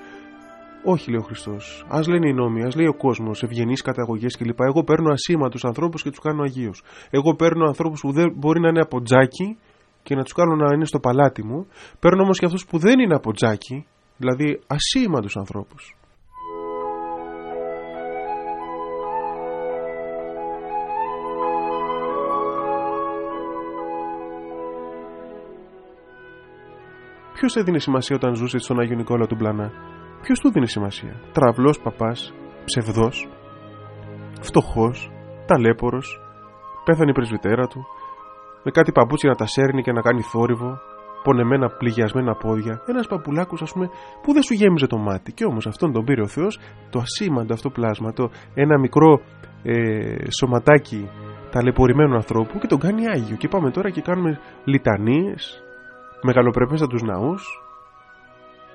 S1: Όχι, λέει ο Χριστός. Α λένε οι νόμοι, ας λέει ο κόσμος, ευγενείς καταγωγές κλπ. Εγώ παίρνω ασήμαντου ανθρώπους και τους κάνω αγίους. Εγώ παίρνω ανθρώπους που δεν μπορεί να είναι από τζάκι και να τους κάνω να είναι στο παλάτι μου. Παίρνω όμως και αυτούς που δεν είναι από τζάκι, δηλαδή ασήμαντου ανθρώπους. Ποιος έδινε σημασία όταν ζούσε στον Άγιο Νικόλα του Μπλανά. Ποιος του δίνει σημασία; Τραυλός παπάς, ψευδός, φτωχός, ταλέπορο, πέθανε η πρεσβυτέρα του, με κάτι παπούτσια να τα σέρνει και να κάνει θόρυβο, πονεμένα πληγιασμένα πόδια. Ένας παπουλάκος, ας πούμε, που δεν σου γέμιζε το μάτι. Και όμως αυτόν τον πήρε ο Θεός, το ασήμαντο αυτό πλάσμα, το ένα μικρό ε, σωματάκι ταλαιπωρημένου ανθρώπου και τον κάνει άγιο. Και πάμε τώρα και κάνουμε λιτανίες, μεγαλοπρεπέστατους ναούς,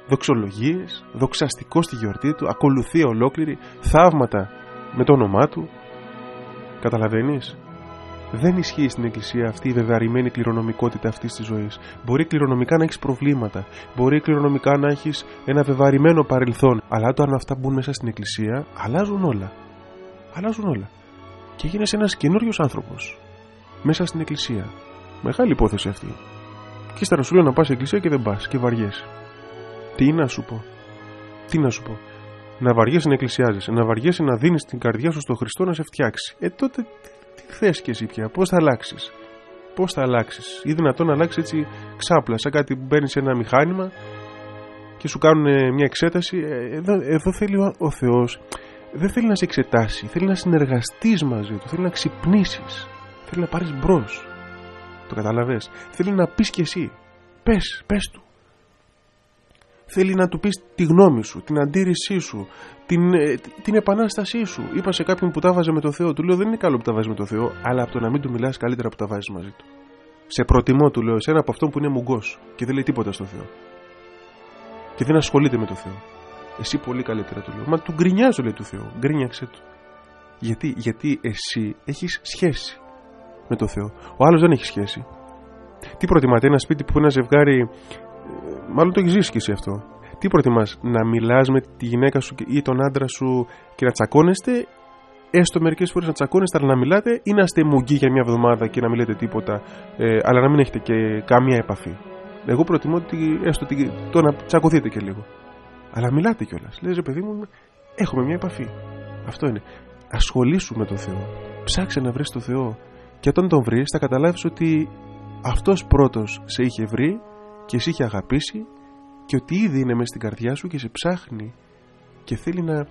S1: δοξολογίες, δοξαστικό στη γιορτή του, ακολουθία ολόκληρη, θαύματα με το όνομά του. Καταλαβαίνεις; Δεν ισχύει στην Εκκλησία αυτή η βεβαρημένη κληρονομικότητα αυτής της ζωής. Μπορεί κληρονομικά να έχεις προβλήματα, μπορεί κληρονομικά να έχεις ένα βεβαρημένο παρελθόν, αλλά όταν αυτά μπουν μέσα στην Εκκλησία, αλλάζουν όλα. Αλλάζουν όλα. Και γίνεσαι ένας καινούριος άνθρωπος μέσα στην Εκκλησία. Μεγάλη υπόθεση αυτή. Και ύστερα σου λέω να πας εκκλησία και δεν πας και βαριέσαι. Τι να σου πω. Τι να σου πω. Να βαριέσαι να εκκλησιάζεσαι. Να βαριέσαι να δίνεις την καρδιά σου στον Χριστό να σε φτιάξει. Ε τότε τι θες και εσύ πια. Πώς θα αλλάξεις; Πώς θα αλλάξεις; Ή δυνατόν να αλλάξει έτσι ξάπλα. Σαν κάτι που μπαίνεις σε ένα μηχάνημα και σου κάνουν μια εξέταση. Ε, εδώ, εδώ θέλει ο, ο Θεός. Δεν θέλει να σε εξετάσει. Θέλει να συνεργαστείς μαζί του. Θέλει να ξυπνήσεις. Θέλει να πάρεις μπρος. Το καταλαβέ. Θέλει να πεις κι εσύ. Πες, πες του. Θέλει να του πεις τη γνώμη σου, την αντίρρησή σου, την, ε, την επανάστασή σου. Είπα σε κάποιον που τα βάζει με το Θεό, του λέω δεν είναι καλό που τα βάζεις με το Θεό, αλλά από το να μην του μιλάς καλύτερα που τα βάζεις μαζί του. Σε προτιμώ, του λέω, εσένα από αυτόν που είναι μουγκός και δεν λέει τίποτα στο Θεό. Και δεν ασχολείται με το Θεό. Εσύ πολύ καλύτερα του λέω. Μα του γκρινιάζω, λέει του Θεού. Γκρίνιαξε του. Γιατί, γιατί εσύ έχεις σχέση με το Θεό. Ο άλλος δεν έχει σχέση. Τι προτιμάτε, ένα σπίτι που ένα ζευγάρι. Ε, μάλλον το έχεις ζήσει και εσύ αυτό. Τι προτιμάς, να μιλάς με τη γυναίκα σου ή τον άντρα σου και να τσακώνεστε; Έστω μερικές φορές να τσακώνεστε αλλά να μιλάτε ή να είστε μουγγί για μια εβδομάδα και να μιλάτε τίποτα, ε, αλλά να μην έχετε και καμία επαφή. Εγώ προτιμώ ότι έστω το να τσακωθείτε και λίγο. Αλλά μιλάτε κιόλας. Λε, ρε παιδί μου, έχουμε μια επαφή. Αυτό είναι. Ασχολήσου με τον Θεό. Ψάξε να βρεις τον Θεό. Και όταν τον βρεις, θα καταλάβεις ότι αυτός πρώτος σε είχε βρει και σε είχε αγαπήσει και ότι ήδη είναι μέσα στην καρδιά σου και σε ψάχνει και θέλει να,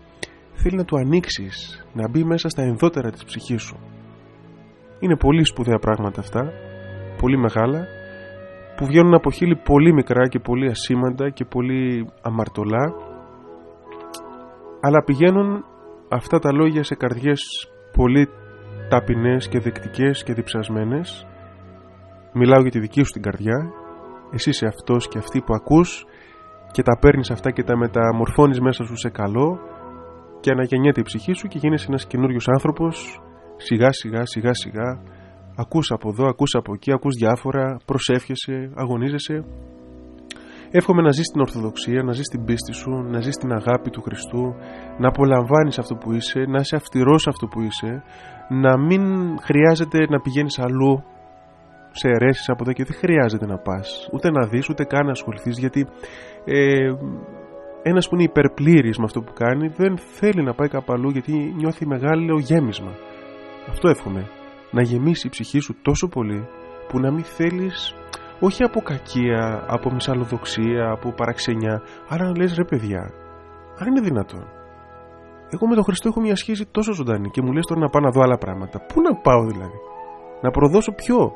S1: θέλει να του ανοίξεις, να μπει μέσα στα ενδότερα της ψυχής σου. Είναι πολύ σπουδαία πράγματα αυτά, πολύ μεγάλα, που βγαίνουν από χείλη πολύ μικρά και πολύ ασήμαντα και πολύ αμαρτωλά, αλλά πηγαίνουν αυτά τα λόγια σε καρδιές πολύ ταπεινές και δεκτικές και διψασμένες. Μιλάω για τη δική σου την καρδιά, εσύ είσαι αυτός και αυτή που ακούς και τα παίρνεις αυτά και τα μεταμορφώνεις μέσα σου σε καλό και αναγεννιέται η ψυχή σου και γίνεσαι ένας καινούριος άνθρωπος. Σιγά σιγά σιγά σιγά. Ακούς από εδώ, ακούς από εκεί, ακούς διάφορα προσεύχεσαι, αγωνίζεσαι. Εύχομαι να ζεις την Ορθοδοξία, να ζεις την πίστη σου, να ζεις την αγάπη του Χριστού, να απολαμβάνεις αυτό που είσαι, να είσαι αυτηρός αυτό που είσαι, να μην χρειάζεται να πηγαίνεις αλλού σε αιρέσεις από εδώ και δεν χρειάζεται να πας, ούτε να δεις, ούτε καν να ασχοληθείς, γιατί ε, ένας που είναι υπερπλήρης με αυτό που κάνει δεν θέλει να πάει κάπου αλλού γιατί νιώθει μεγάλο γέμισμα. Αυτό εύχομαι. Να γεμίσει η ψυχή σου τόσο πολύ που να μην θέλεις όχι από κακία, από μυσαλλοδοξία, από παραξενιά, αλλά να λες ρε παιδιά, αν είναι δυνατόν. Εγώ με τον Χριστό έχω μια σχέση τόσο ζωντανή και μου λες τώρα να πάω να δω άλλα πράγματα. Πού να πάω δηλαδή, να προδώσω ποιο;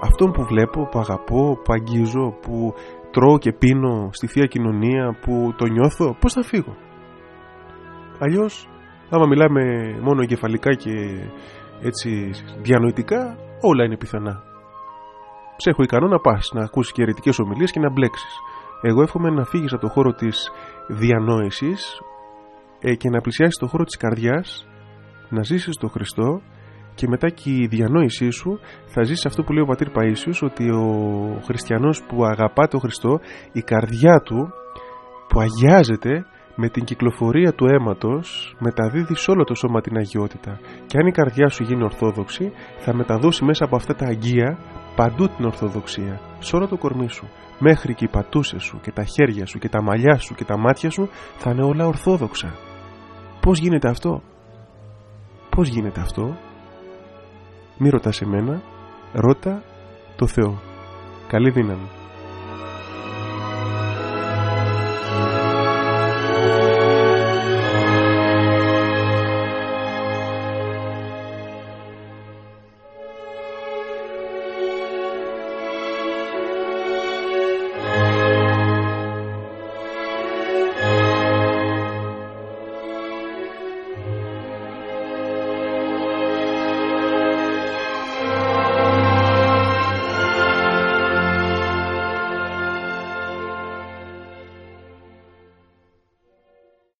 S1: Αυτόν που βλέπω, που αγαπώ, που αγγίζω, που τρώω και πίνω στη Θεία Κοινωνία, που το νιώθω, πώς θα φύγω; Αλλιώς, άμα μιλάμε μόνο εγκεφαλικά και έτσι διανοητικά, όλα είναι πιθανά σε έχω ικανό να πας να ακούσεις και αιρετικές ομιλίες και να μπλέξεις. Εγώ εύχομαι να φύγεις από το χώρο της διανόησης ε, και να πλησιάσεις το χώρο της καρδιάς, να ζήσεις τον Χριστό και μετά και η διανόησή σου θα ζήσεις αυτό που λέει ο πατήρ Παΐσιος ότι ο χριστιανός που αγαπά τον Χριστό η καρδιά του που αγιάζεται με την κυκλοφορία του αίματος μεταδίδει σε όλο το σώμα την αγιότητα και αν η καρδιά σου γίνει ορθόδοξη θα μεταδώσει μέσα από αυτά τα αγία παντού την Ορθοδοξία, σε όλο το κορμί σου, μέχρι και οι πατούσες σου και τα χέρια σου και τα μαλλιά σου και τα μάτια σου θα είναι όλα Ορθόδοξα. Πώς γίνεται αυτό; Πώς γίνεται αυτό; Μη ρωτάς εμένα, ρώτα το Θεό. Καλή δύναμη.